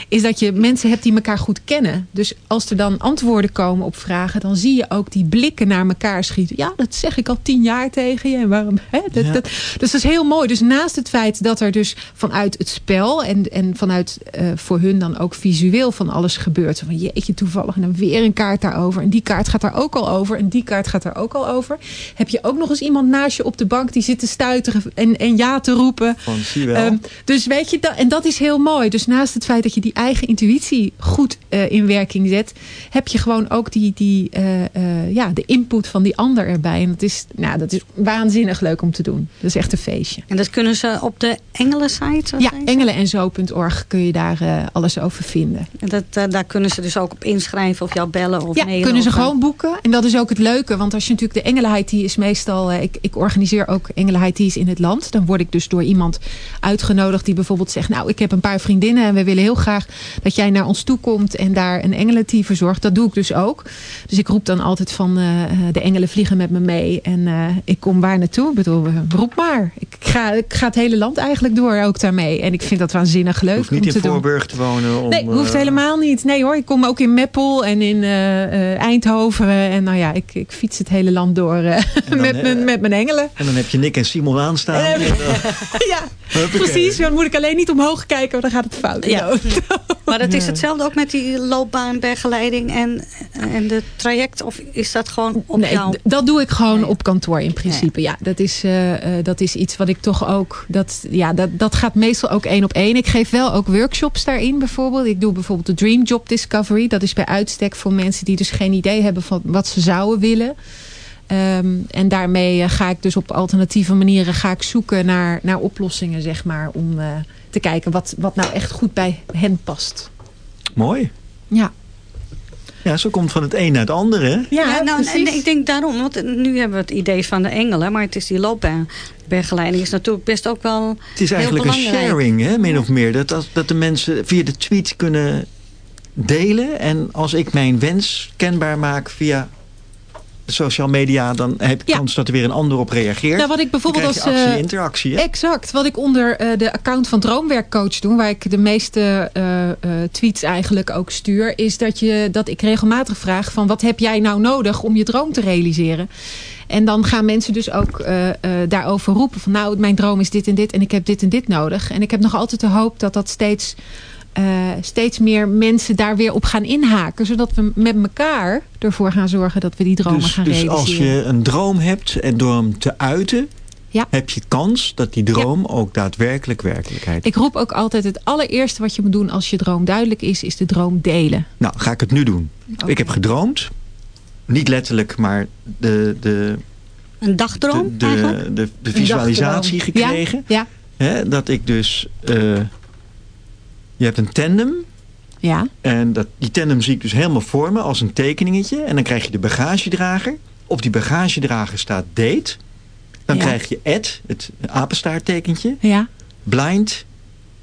is dat je mensen hebt die elkaar goed kennen. Dus als er dan antwoorden komen op vragen, dan zie je ook die blikken naar elkaar schieten. Ja, dat zeg ik al tien jaar tegen je. En waarom? Hè? Dat, Ja. dat, dus dat is heel mooi. Dus naast het feit dat er dus vanuit het spel en, en vanuit eh, voor hun dan ook visueel van alles gebeurt. Van jeetje, toevallig en dan weer een kaart daarover. En die kaart gaat daar ook al over. En die kaart gaat daar ook al over. Heb je ook nog eens iemand naast je op de bank die zit te stuiteren en, en ja te roepen. Van, zie je wel. Ehm, dus weet je, dat, en dat is heel mooi. Dus naast het feit dat je die eigen intuïtie goed eh, in werking zet, heb je gewoon ook die, die, eh, eh, ja, de input van die ander erbij. En dat is, nou, dat is waanzinnig leuk om te doen. Dat is echt een feestje. En dat kunnen ze op de Engelen-site? Ja, engelenenzo.org kun je daar eh, alles over vinden. En dat, daar kunnen ze dus ook op inschrijven of jou bellen of ja, mailen. kunnen ze of, gewoon boeken. En dat is ook het leuke. Want als je natuurlijk de Engelen High Tea is meestal... ik, ik organiseer ook Engelen High Teas in het land. Dan word ik dus door iemand uitgenodigd die bijvoorbeeld zegt... nou, ik heb een paar vriendinnen en we willen heel graag dat jij naar ons toe komt... en daar een Engelentea verzorgt. Dat doe ik dus ook. Dus ik roep dan altijd van eh, eh, de engelen vliegen met me mee. En eh, ik kom waar naartoe. Ik bedoel, roep maar. Ik ga, ik ga het hele land eigenlijk door ook daarmee. En ik vind dat waanzinnig leuk hoeft niet om in te doen. Voorburg te wonen. Om, Nee, hoeft helemaal niet. Nee hoor, ik kom ook in Meppel en in Eindhoven. En nou ja, ik, ik fiets het hele land door [LAUGHS] met, mijn, met mijn engelen. En dan heb je Nick en Simon aanstaan. Ja, [LAUGHS] precies. Dan moet ik alleen niet omhoog kijken, want dan gaat het fout. Ja. [LAUGHS] Maar dat is hetzelfde ook met die loopbaanbegeleiding en, en de traject? Of is dat gewoon op Nee, jou? dat doe ik gewoon Nee. op kantoor in principe. Ja, dat is, eh, eh, dat is iets wat ik toch ook... Dat, ja, dat, dat gaat meestal ook één op één. Ik geef wel ook workshops daarin bijvoorbeeld. Ik doe bijvoorbeeld de Dream Job Discovery. Dat is bij uitstek voor mensen die dus geen idee hebben van wat ze zouden willen. Ehm, en daarmee eh, ga ik dus op alternatieve manieren ga ik zoeken naar, naar oplossingen, zeg maar. Om eh, te kijken wat, wat nou echt goed bij hen past. Mooi. Ja, Ja, zo komt van het een naar het andere. ja, nou, precies. en ik denk daarom, want nu hebben we het idee van de engelen, maar het is die loopbaanbegeleiding is natuurlijk best ook wel Het is heel eigenlijk een sharing, hè, min of meer. Dat, dat de mensen via de tweet kunnen delen. En als ik mijn wens kenbaar maak via social media... dan heb Ja. kans dat er weer een ander op reageert. Nou, wat ik bijvoorbeeld je als... actie, eh, interactie. Hè? Exact. Wat ik onder eh, de account van Droomwerkcoach doe... waar ik de meeste eh, tweets eigenlijk ook stuur... is dat, je, dat ik regelmatig vraag van... wat heb jij nou nodig om je droom te realiseren? En dan gaan mensen dus ook daarover roepen. Van nou, mijn droom is dit en dit en ik heb dit en dit nodig. En ik heb nog altijd de hoop dat dat steeds, eh, steeds meer mensen daar weer op gaan inhaken. Zodat we met elkaar ervoor gaan zorgen dat we die dromen Dus, gaan dus realiseren. als je een droom hebt en door hem te uiten... Ja. heb je kans dat die droom ook daadwerkelijk werkelijkheid Ik roep ook altijd het allereerste wat je moet doen als je droom duidelijk is, is de droom delen. Nou, ga ik het nu doen. Ik heb gedroomd. Niet letterlijk, maar de, de, een dagdroom de, eigenlijk. de, de, de visualisatie gekregen. Ja, Hè, dat ik dus... eh, je hebt een tandem. ja, En dat, die tandem zie ik dus helemaal voor me als een tekeningetje. En dan krijg je de bagagedrager. Op die bagagedrager staat date. Dan Ja. krijg je ad, het apenstaarttekentje. ja, Blind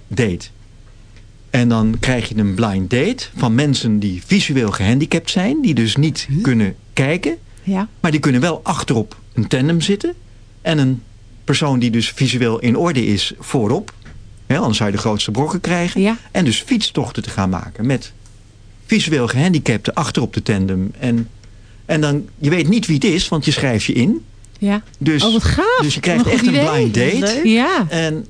date. En dan krijg je een blind date van mensen die visueel gehandicapt zijn. Die dus niet kunnen kijken. ja, Maar die kunnen wel achterop een tandem zitten. En een persoon die dus visueel in orde is voorop. Hè, anders zou je de grootste brokken krijgen. ja, En dus fietstochten te gaan maken met visueel gehandicapten achterop de tandem. En, en dan, je weet niet wie het is, want je schrijft je in. ja. Dus, Oh, wat gaaf. dus je krijgt echt een blind date. Ja, En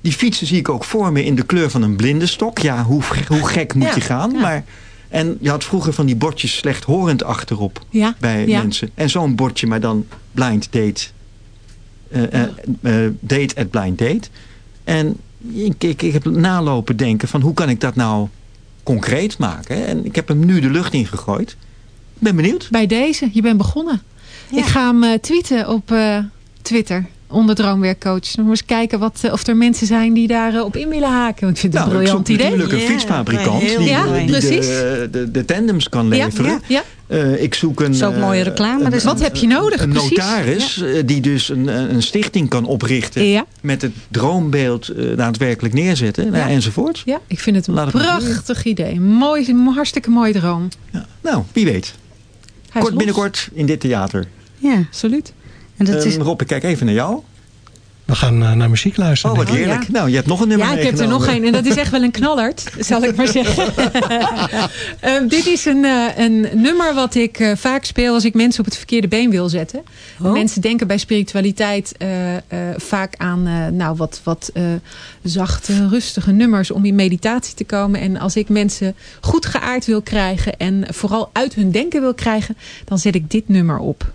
die fietsen zie ik ook voor me in de kleur van een blinde stok. Ja, hoe, hoe gek moet Ja, je gaan? ja. Maar, en je had vroeger van die bordjes slechthorend achterop ja, bij ja. mensen. En zo'n bordje, maar dan blind date. Eh, date at blind date. En ik, ik, ik heb nalopen denken van hoe kan ik dat nou concreet maken? En ik heb hem nu de lucht ingegooid. Ik ben benieuwd. Bij deze, je bent begonnen. Ja. Ik ga hem eh, tweeten op eh, Twitter. Onder Droomwerkcoach. Dan moet eens kijken wat, eh, of er mensen zijn die daarop op in willen haken. Want ik vind het een Nou, ik briljant idee. natuurlijk een fietsfabrikant heel die, Ja, die precies. de, de, de tandems kan leveren. ja, ja. Eh, ik zoek een... is ook mooie eh, reclame, een- dus- Wat heb je nodig, Een precies? notaris eh, die dus een, een stichting kan oprichten. Ja. Met het droombeeld eh, daadwerkelijk neerzetten. nou, Ja. enzovoort. Ja, ik vind het een Laat het maar prachtig idee. Mooi, een hartstikke mooi droom. Ja. Nou, wie weet. Hij Kort, binnenkort in dit theater. Ja. Absoluut. En dat is, Ehm, Rob, ik kijk even naar jou. We gaan eh, naar muziek luisteren. Oh, wat ik. heerlijk. Nou, je hebt nog een nummer Ja, ik heb er nog geen. En dat is echt wel een knallert, zal ik maar zeggen. [LAUGHS] Ehm, dit is een, eh, een nummer wat ik eh, vaak speel als ik mensen op het verkeerde been wil zetten. Oh. Mensen denken bij spiritualiteit eh, eh, vaak aan eh, nou, wat, wat eh, zachte, rustige nummers om in meditatie te komen. En als ik mensen goed geaard wil krijgen en vooral uit hun denken wil krijgen, dan zet ik dit nummer op.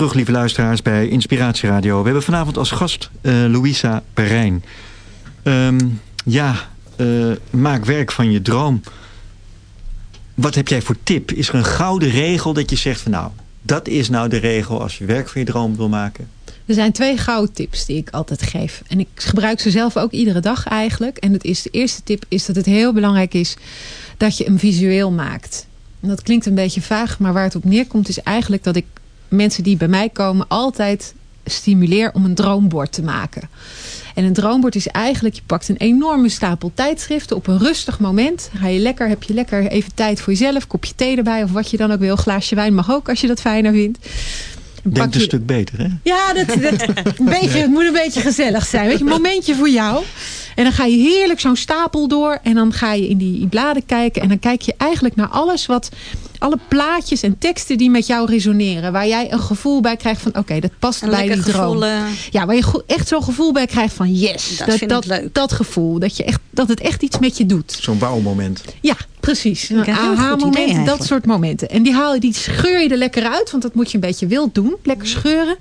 terug, lieve luisteraars, bij Inspiratie Radio. We hebben vanavond als gast eh Louisa Perijn. Ehm, ja, eh, maak werk van je droom. Wat heb jij voor tip? Is er een gouden regel dat je zegt van nou, dat is nou de regel als je werk van je droom wil maken? Er zijn twee gouden tips die ik altijd geef. En ik gebruik ze zelf ook iedere dag eigenlijk. En het is, de eerste tip is dat het heel belangrijk is dat je hem visueel maakt. En dat klinkt een beetje vaag, maar waar het op neerkomt is eigenlijk dat ik mensen die bij mij komen altijd stimuleer om een droombord te maken. En een droombord is eigenlijk, je pakt een enorme stapel tijdschriften op een rustig moment. Ga je lekker, heb je lekker even tijd voor jezelf, kopje thee erbij of wat je dan ook wil. Glaasje wijn mag ook als je dat fijner vindt. Dan Denk pak een je- stuk beter, hè? ja, dat, dat, een [LAUGHS] beetje, het moet een beetje gezellig zijn. Weet je, een momentje voor jou. En dan ga je heerlijk zo'n stapel door. En dan ga je in die bladen kijken. En dan kijk je eigenlijk naar alles wat... Alle plaatjes en teksten die met jou resoneren. Waar jij een gevoel bij krijgt van... Oké, dat past Een bij die droom. gevoel. Ja, waar je echt zo'n gevoel bij krijgt van... Yes, Dat dat, dat, dat gevoel. Dat, je echt, dat het echt iets met je doet. Zo'n bouwmoment. Ja, precies. Een idee aha-moment, dat soort momenten. En die, haal je, die scheur je er lekker uit, want dat moet je een beetje wild doen. Lekker scheuren.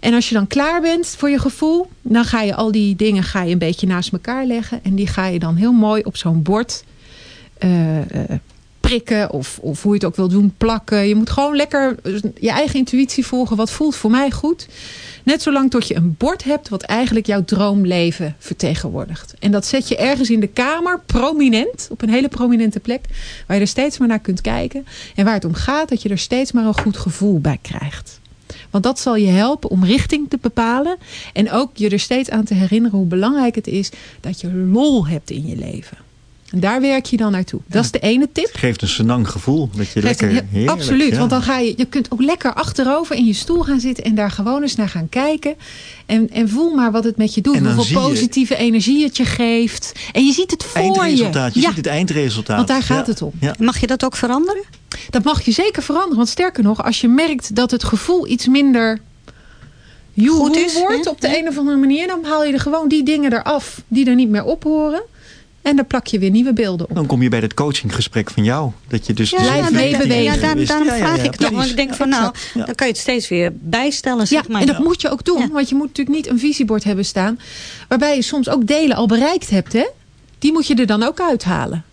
En als je dan klaar bent voor je gevoel, dan ga je al die dingen ga je een beetje naast elkaar leggen. En die ga je dan heel mooi op zo'n bord eh, eh, prikken of, of hoe je het ook wil doen, plakken. Je moet gewoon lekker je eigen intuïtie volgen. Wat voelt voor mij goed? Net zolang tot je een bord hebt wat eigenlijk jouw droomleven vertegenwoordigt. En dat zet je ergens in de kamer, prominent, op een hele prominente plek. Waar je er steeds maar naar kunt kijken. En waar het om gaat, dat je er steeds maar een goed gevoel bij krijgt. Want dat zal je helpen om richting te bepalen. En ook je er steeds aan te herinneren hoe belangrijk het is dat je lol hebt in je leven. En daar werk je dan naartoe. Dat is de ene tip. Geeft een senang gevoel. Dat je Geeft lekker een absoluut, ja. want dan ga je, je kunt ook lekker achterover in je stoel gaan zitten en daar gewoon eens naar gaan kijken. En, en voel maar wat het met je doet. Hoeveel je- positieve energie het je geeft. En je ziet het voor Eindresultaat. Je je. ziet het eindresultaat. Want daar gaat Ja. het om. Ja. Mag je dat ook veranderen? Dat mag je zeker veranderen. Want sterker nog, als je merkt dat het gevoel iets minder Goed is, wordt op de een of andere manier, dan haal je er gewoon die dingen eraf die er niet meer op horen. En dan plak je weer nieuwe beelden op. Dan kom je bij dat coachinggesprek van jou. Dat je dus... Ja, Blijf dat- meebewegen. Ja, daarom ja, ja, vraag ja, ik het nog. Want ik denk van nou. Ja. dan kan je het steeds weer bijstellen. Ja, Zeg maar. en dat moet je ook doen. Ja. Want je moet natuurlijk niet een visiebord hebben staan. Waarbij je soms ook delen al bereikt hebt. Hè? Die moet je er dan ook uithalen.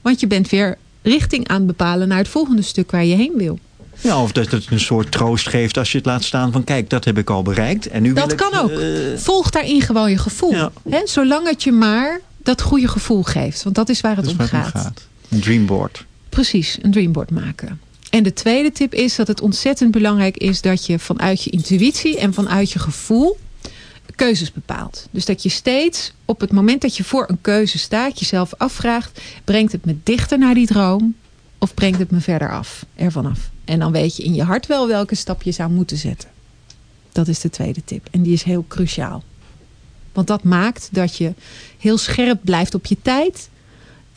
Want je bent weer richting aan het bepalen naar het volgende stuk waar je heen wil. Ja, of dat het een soort troost geeft als je het laat staan van... kijk, dat heb ik al bereikt. En nu Dat wil ik, kan ook. eh, Volg daarin gewoon je gevoel. Ja. Hè? Zolang het je maar dat goede gevoel geeft. Want dat is waar het is om waar het gaat. om gaat. Een dreamboard. Precies, een dreamboard maken. En de tweede tip is dat het ontzettend belangrijk is dat je vanuit je intuïtie en vanuit je gevoel keuzes bepaalt. Dus dat je steeds op het moment dat je voor een keuze staat, jezelf afvraagt: brengt het me dichter naar die droom of brengt het me verder af, ervan af? En dan weet je in je hart wel welke stap je zou moeten zetten. Dat is de tweede tip. En die is heel cruciaal. Want dat maakt dat je heel scherp blijft op je tijd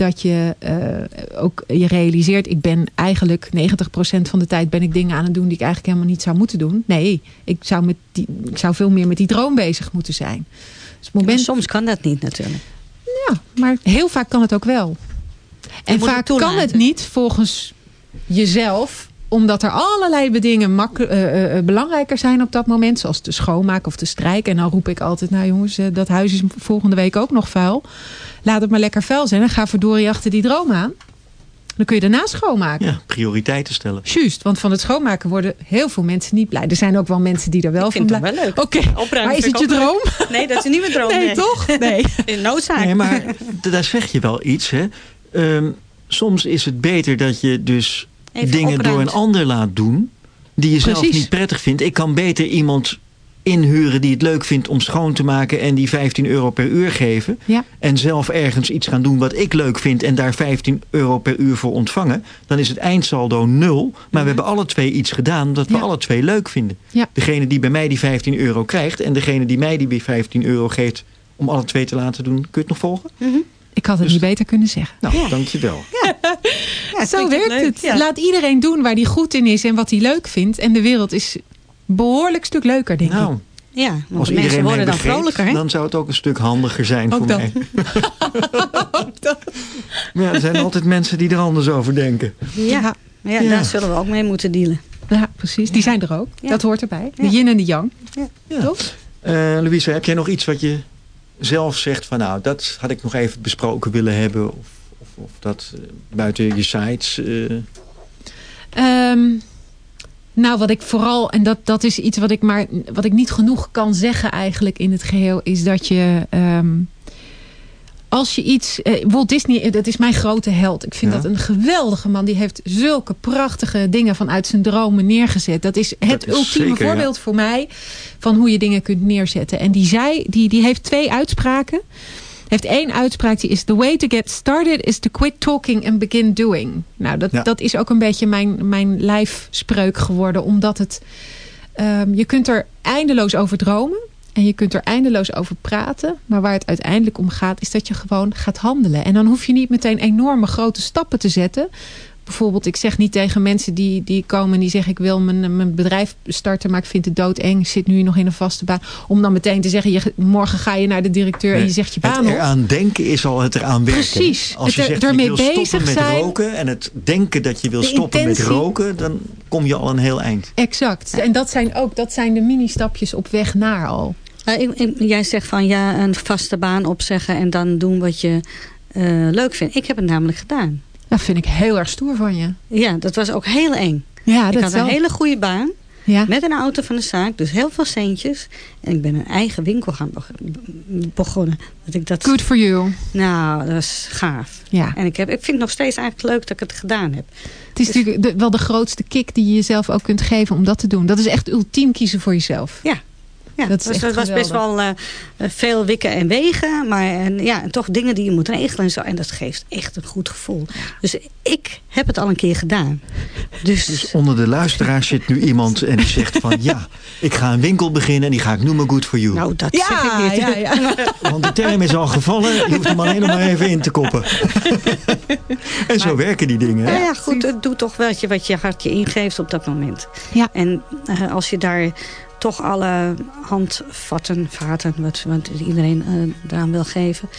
dat je eh, ook je realiseert, ik ben eigenlijk 90% van de tijd ben ik dingen aan het doen die ik eigenlijk helemaal niet zou moeten doen. Nee, ik zou, met die, ik zou veel meer met die droom bezig moeten zijn. Dus moment, soms kan dat niet natuurlijk. ja, maar heel vaak kan het ook wel. En vaak kan het niet volgens jezelf omdat er allerlei dingen mak- eh, eh, belangrijker zijn op dat moment. Zoals te schoonmaken of te strijken. En dan roep ik altijd, nou jongens, eh, dat huis is volgende week ook nog vuil. Laat het maar lekker vuil zijn. En ga verdorie achter die droom aan. Dan kun je daarna schoonmaken. Ja, prioriteiten stellen. Juist, want van het schoonmaken worden heel veel mensen niet blij. Er zijn ook wel mensen die er wel Ik vind van het blij wel leuk. Oké, maar is vind het je droom? Nee, dat is niet mijn droom. Nee, toch? [LAUGHS] Nee. In noodzaak. Nee, maar daar zeg je wel iets. Hè? Ehm, soms is het beter dat je dus Even dingen opruimt. door een ander laat doen... die je zelf niet prettig vindt. Ik kan beter iemand inhuren die het leuk vindt om schoon te maken... en die 15 euro per uur geven. Ja. En zelf ergens iets gaan doen wat ik leuk vind... en daar 15 euro per uur voor ontvangen. Dan is het eindsaldo nul. Maar we hebben alle twee iets gedaan dat we Ja. alle twee leuk vinden. Ja. Degene die bij mij die 15 euro krijgt... en degene die mij die 15 euro geeft om alle twee te laten doen. Kun je het nog volgen? Ik had het Dus- niet beter kunnen zeggen. Nou, Ja. dankjewel. Ja, Zo werkt het. ja. Laat iedereen doen waar hij goed in is en wat hij leuk vindt. En de wereld is een behoorlijk stuk leuker, denk Nou, ik. Ja, want als mensen worden dan begreep, vrolijker. Hè? dan zou het ook een stuk handiger zijn Ook voor dat. mij. [LAUGHS] Maar ja, er zijn altijd mensen die er anders over denken. Ja, maar ja, Ja. daar zullen we ook mee moeten dealen. Ja, precies. Die zijn er ook. Ja. Dat hoort erbij. De yin en de yang. Ja. Toch? Eh Louise, heb jij nog iets wat je zelf zegt van nou, dat had ik nog even besproken willen hebben? Of, of, of dat eh, buiten je sites? eh, Ehm, nou, wat ik vooral, en dat, dat is iets wat ik, maar, wat ik niet genoeg kan zeggen eigenlijk in het geheel, is dat je. ehm, als je iets. eh, Walt Disney, eh, dat is mijn grote held. Ik vind Ja. dat een geweldige man. Die heeft zulke prachtige dingen vanuit zijn dromen neergezet. Dat is het Dat is ultieme zeker, ja. voorbeeld voor mij van hoe je dingen kunt neerzetten. En die zei, die, die heeft twee uitspraken. Heeft één uitspraak, die is... The way to get started is to quit talking and begin doing. Nou, dat, Ja. dat is ook een beetje mijn, mijn lijfspreuk geworden. Omdat het... ehm, je kunt er eindeloos over dromen. En je kunt er eindeloos over praten. Maar waar het uiteindelijk om gaat, is dat je gewoon gaat handelen. En dan hoef je niet meteen enorme grote stappen te zetten. Bijvoorbeeld, ik zeg niet tegen mensen die, die komen en die zeggen... ik wil mijn, mijn bedrijf starten, maar ik vind het doodeng. Ik zit nu nog in een vaste baan. Om dan meteen te zeggen, je, morgen ga je naar de directeur... en je zegt je baan Het op. eraan denken is al het eraan werken. Precies. Als je er- zegt, ermee je wil stoppen bezig met zijn. roken... en het denken dat je wil stoppen met roken... dan kom je al een heel eind. Exact. En dat zijn ook dat zijn de mini-stapjes op weg naar al. Ik- ik- jij zegt van ja, een vaste baan opzeggen en dan doen wat je eh, leuk vindt. Ik heb het namelijk gedaan. Dat vind ik heel erg stoer van je. Ja, dat was ook heel eng. Ja, ik dat had wel. een hele goede baan ja. met een auto van de zaak, dus heel veel centjes. En ik ben een eigen winkel gaan beg- begonnen. Dat ik dat, Good for you. nou, dat is gaaf. Ja. En ik, heb, ik vind het nog steeds eigenlijk leuk dat ik het gedaan heb. Het is natuurlijk de- wel de grootste kick die je jezelf ook kunt geven om dat te doen. Dat is echt ultiem kiezen voor jezelf. Ja. Ja, Dat is het was, echt het was best wel eh, eh, veel wikken en wegen. Maar en, ja, en toch dingen die je moet regelen en zo. En dat geeft echt een goed gevoel. Dus ik heb het al een keer gedaan. Dus, Dus onder de luisteraars zit nu iemand en die zegt van... ja, ik ga een winkel beginnen en die ga ik noemen Good For You. nou, dat zeg ik niet. ja, ja. [LAUGHS] Want de term is al gevallen. Je hoeft hem alleen nog maar even in te koppen. en zo werken die dingen. hè? Nou ja, goed, het doet toch wat je, wat je hart je ingeeft op dat moment. Ja. En eh, als je daar toch alle handvatten, vaten, wat, wat iedereen eh eraan wil geven...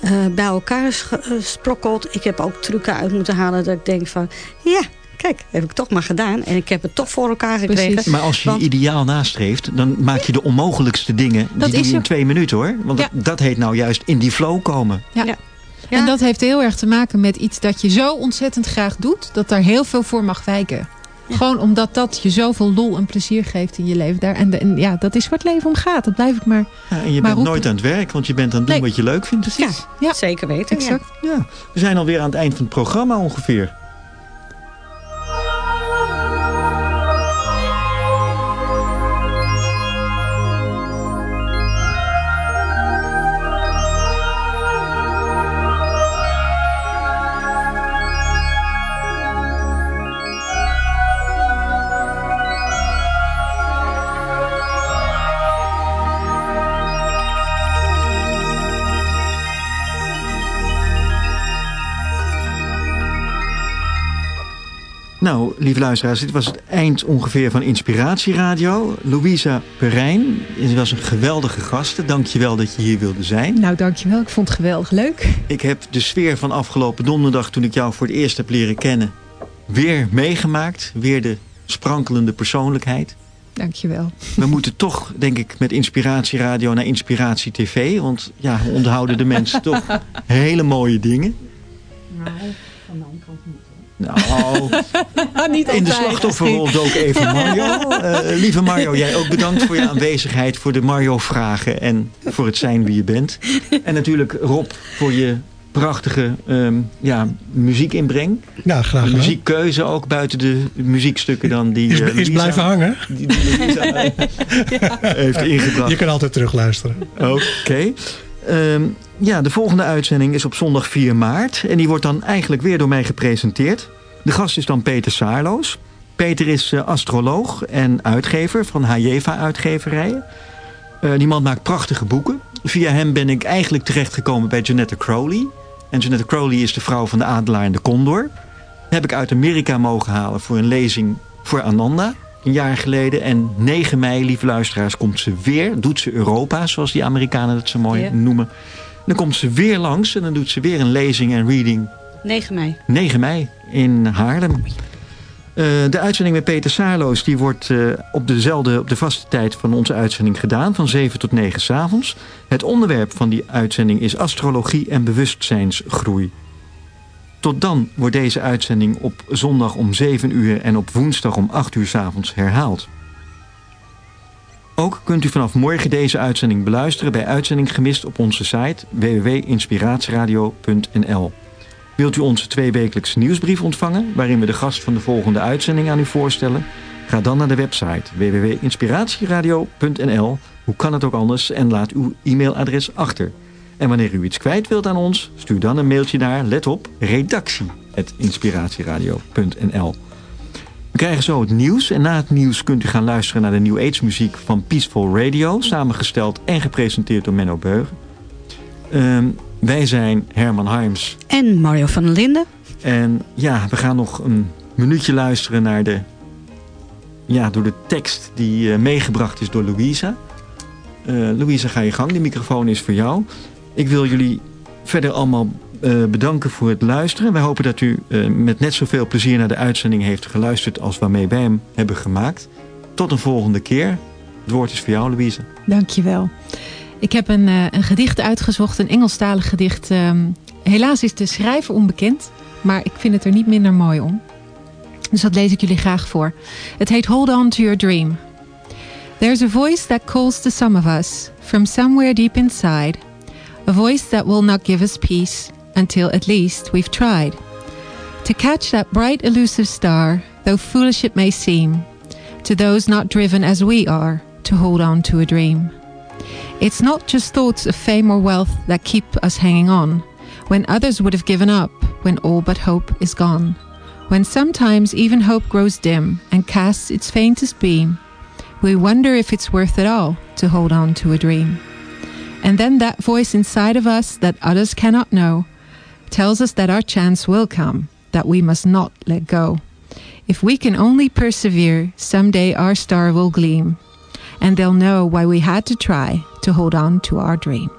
eh, bij elkaar eh, sprokkelt. Ik heb ook trucken uit moeten halen dat ik denk van... ja, kijk, heb ik toch maar gedaan. En ik heb het toch voor elkaar gekregen. Precies. Maar als je Want- je ideaal nastreeft, dan maak je de onmogelijkste dingen. Dat die doe is je in twee minuten hoor. Want Ja. dat, dat heet nou juist in die flow komen. Ja. Ja. En dat heeft heel erg te maken met iets dat je zo ontzettend graag doet... dat daar heel veel voor mag wijken. Ja. Gewoon omdat dat je zoveel lol en plezier geeft in je leven. Daar, en, de- en ja, dat is waar het leven om gaat. Dat blijf ik maar... Ja, en je Maar bent roepen- nooit aan het werk, want je bent aan het doen Nee. wat je leuk vindt. Ja, Ja. zeker weten. ja. Exact. Ja, we zijn alweer aan het eind van het programma ongeveer. Nou, lieve luisteraars, dit was het eind ongeveer van Inspiratieradio. Louisa Perijn is- was een geweldige gast. Dank je wel dat je hier wilde zijn. Nou, dankjewel. Ik vond het geweldig leuk. Ik heb de sfeer van afgelopen donderdag, toen ik jou voor het eerst heb leren kennen, weer meegemaakt. Weer de sprankelende persoonlijkheid. Dankjewel. We moeten toch, denk ik, met Inspiratieradio naar Inspiratie TV. Want ja, we onderhouden de mensen [LAUGHS] toch hele mooie dingen. Nou, niet [LAUGHS] in de slachtofferrol dook even Mario. Eh, lieve Mario, jij ook bedankt voor je aanwezigheid, voor de Mario-vragen en voor het zijn wie je bent. En natuurlijk Rob voor je prachtige ehm, ja, muziekinbreng. Ja, graag gedaan. Muziekkeuze ook buiten de muziekstukken dan die Is, eh, is blijven hangen. Die, die Lisa [LAUGHS] heeft ingebracht. Je kan altijd terug luisteren. Oké. Ehm, ja, de volgende uitzending is op zondag 4 maart. En die wordt dan eigenlijk weer door mij gepresenteerd. De gast is dan Peter Saarloos. Peter is eh, astroloog en uitgever van Hajeva Uitgeverijen. Eh, die man maakt prachtige boeken. Via hem ben ik eigenlijk terechtgekomen bij Janetta Crowley. En Janetta Crowley is de vrouw van de adelaar en de condor. Heb ik uit Amerika mogen halen voor een lezing voor Ananda. Een jaar geleden. En 9 mei, lieve luisteraars, komt ze weer. Doet ze Europa, zoals die Amerikanen dat zo mooi noemen. Dan komt ze weer langs en dan doet ze weer een lezing en reading 9 mei. 9 mei in Haarlem. Eh, de uitzending met Peter Saarloos die wordt eh, op, dezelfde, op de vaste tijd van onze uitzending gedaan. Van 7 tot 9 s avonds. Het onderwerp van die uitzending is astrologie en bewustzijnsgroei. Tot dan wordt deze uitzending op zondag om 7 uur en op woensdag om 8 uur s avonds herhaald. Ook kunt u vanaf morgen deze uitzending beluisteren bij Uitzending Gemist op onze site www.inspiratieradio.nl. Wilt u onze tweewekelijkse nieuwsbrief ontvangen waarin we de gast van de volgende uitzending aan u voorstellen? Ga dan naar de website www.inspiratieradio.nl. Hoe kan het ook anders en laat uw e-mailadres achter. En wanneer u iets kwijt wilt aan ons, stuur dan een mailtje naar, let op, redactie.inspiratieradio.nl. We krijgen zo het nieuws en na het nieuws kunt u gaan luisteren naar de New Age muziek van Peaceful Radio, samengesteld en gepresenteerd door Menno Beugen. Ehm, wij zijn Herman Harms En Mario van der Linden. en ja, we gaan nog een minuutje luisteren naar de, ja, door de tekst die eh, meegebracht is door Louisa. Eh Louisa, ga je gang. De microfoon is voor jou. Ik wil jullie verder allemaal bedanken voor het luisteren. Wij hopen dat u eh, met net zoveel plezier naar de uitzending heeft geluisterd als waarmee wij hem hebben gemaakt. Tot een volgende keer. Het woord is voor jou, Louise. Dankjewel. Ik heb een, eh, een gedicht uitgezocht, een Engelstalig gedicht. Ehm, helaas is de schrijver onbekend, maar ik vind het er niet minder mooi om. Dus dat lees ik jullie graag voor. Het heet Hold On To Your Dream. There's a voice that calls to some of us from somewhere deep inside. A voice that will not give us peace until at least we've tried. To catch that bright elusive star, though foolish it may seem, to those not driven as we are to hold on to a dream. It's not just thoughts of fame or wealth that keep us hanging on, when others would have given up, when all but hope is gone. When sometimes even hope grows dim and casts its faintest beam, we wonder if it's worth it all to hold on to a dream. And then that voice inside of us that others cannot know tells us that our chance will come, that we must not let go. If we can only persevere, someday our star will gleam, and they'll know why we had to try to hold on to our dream.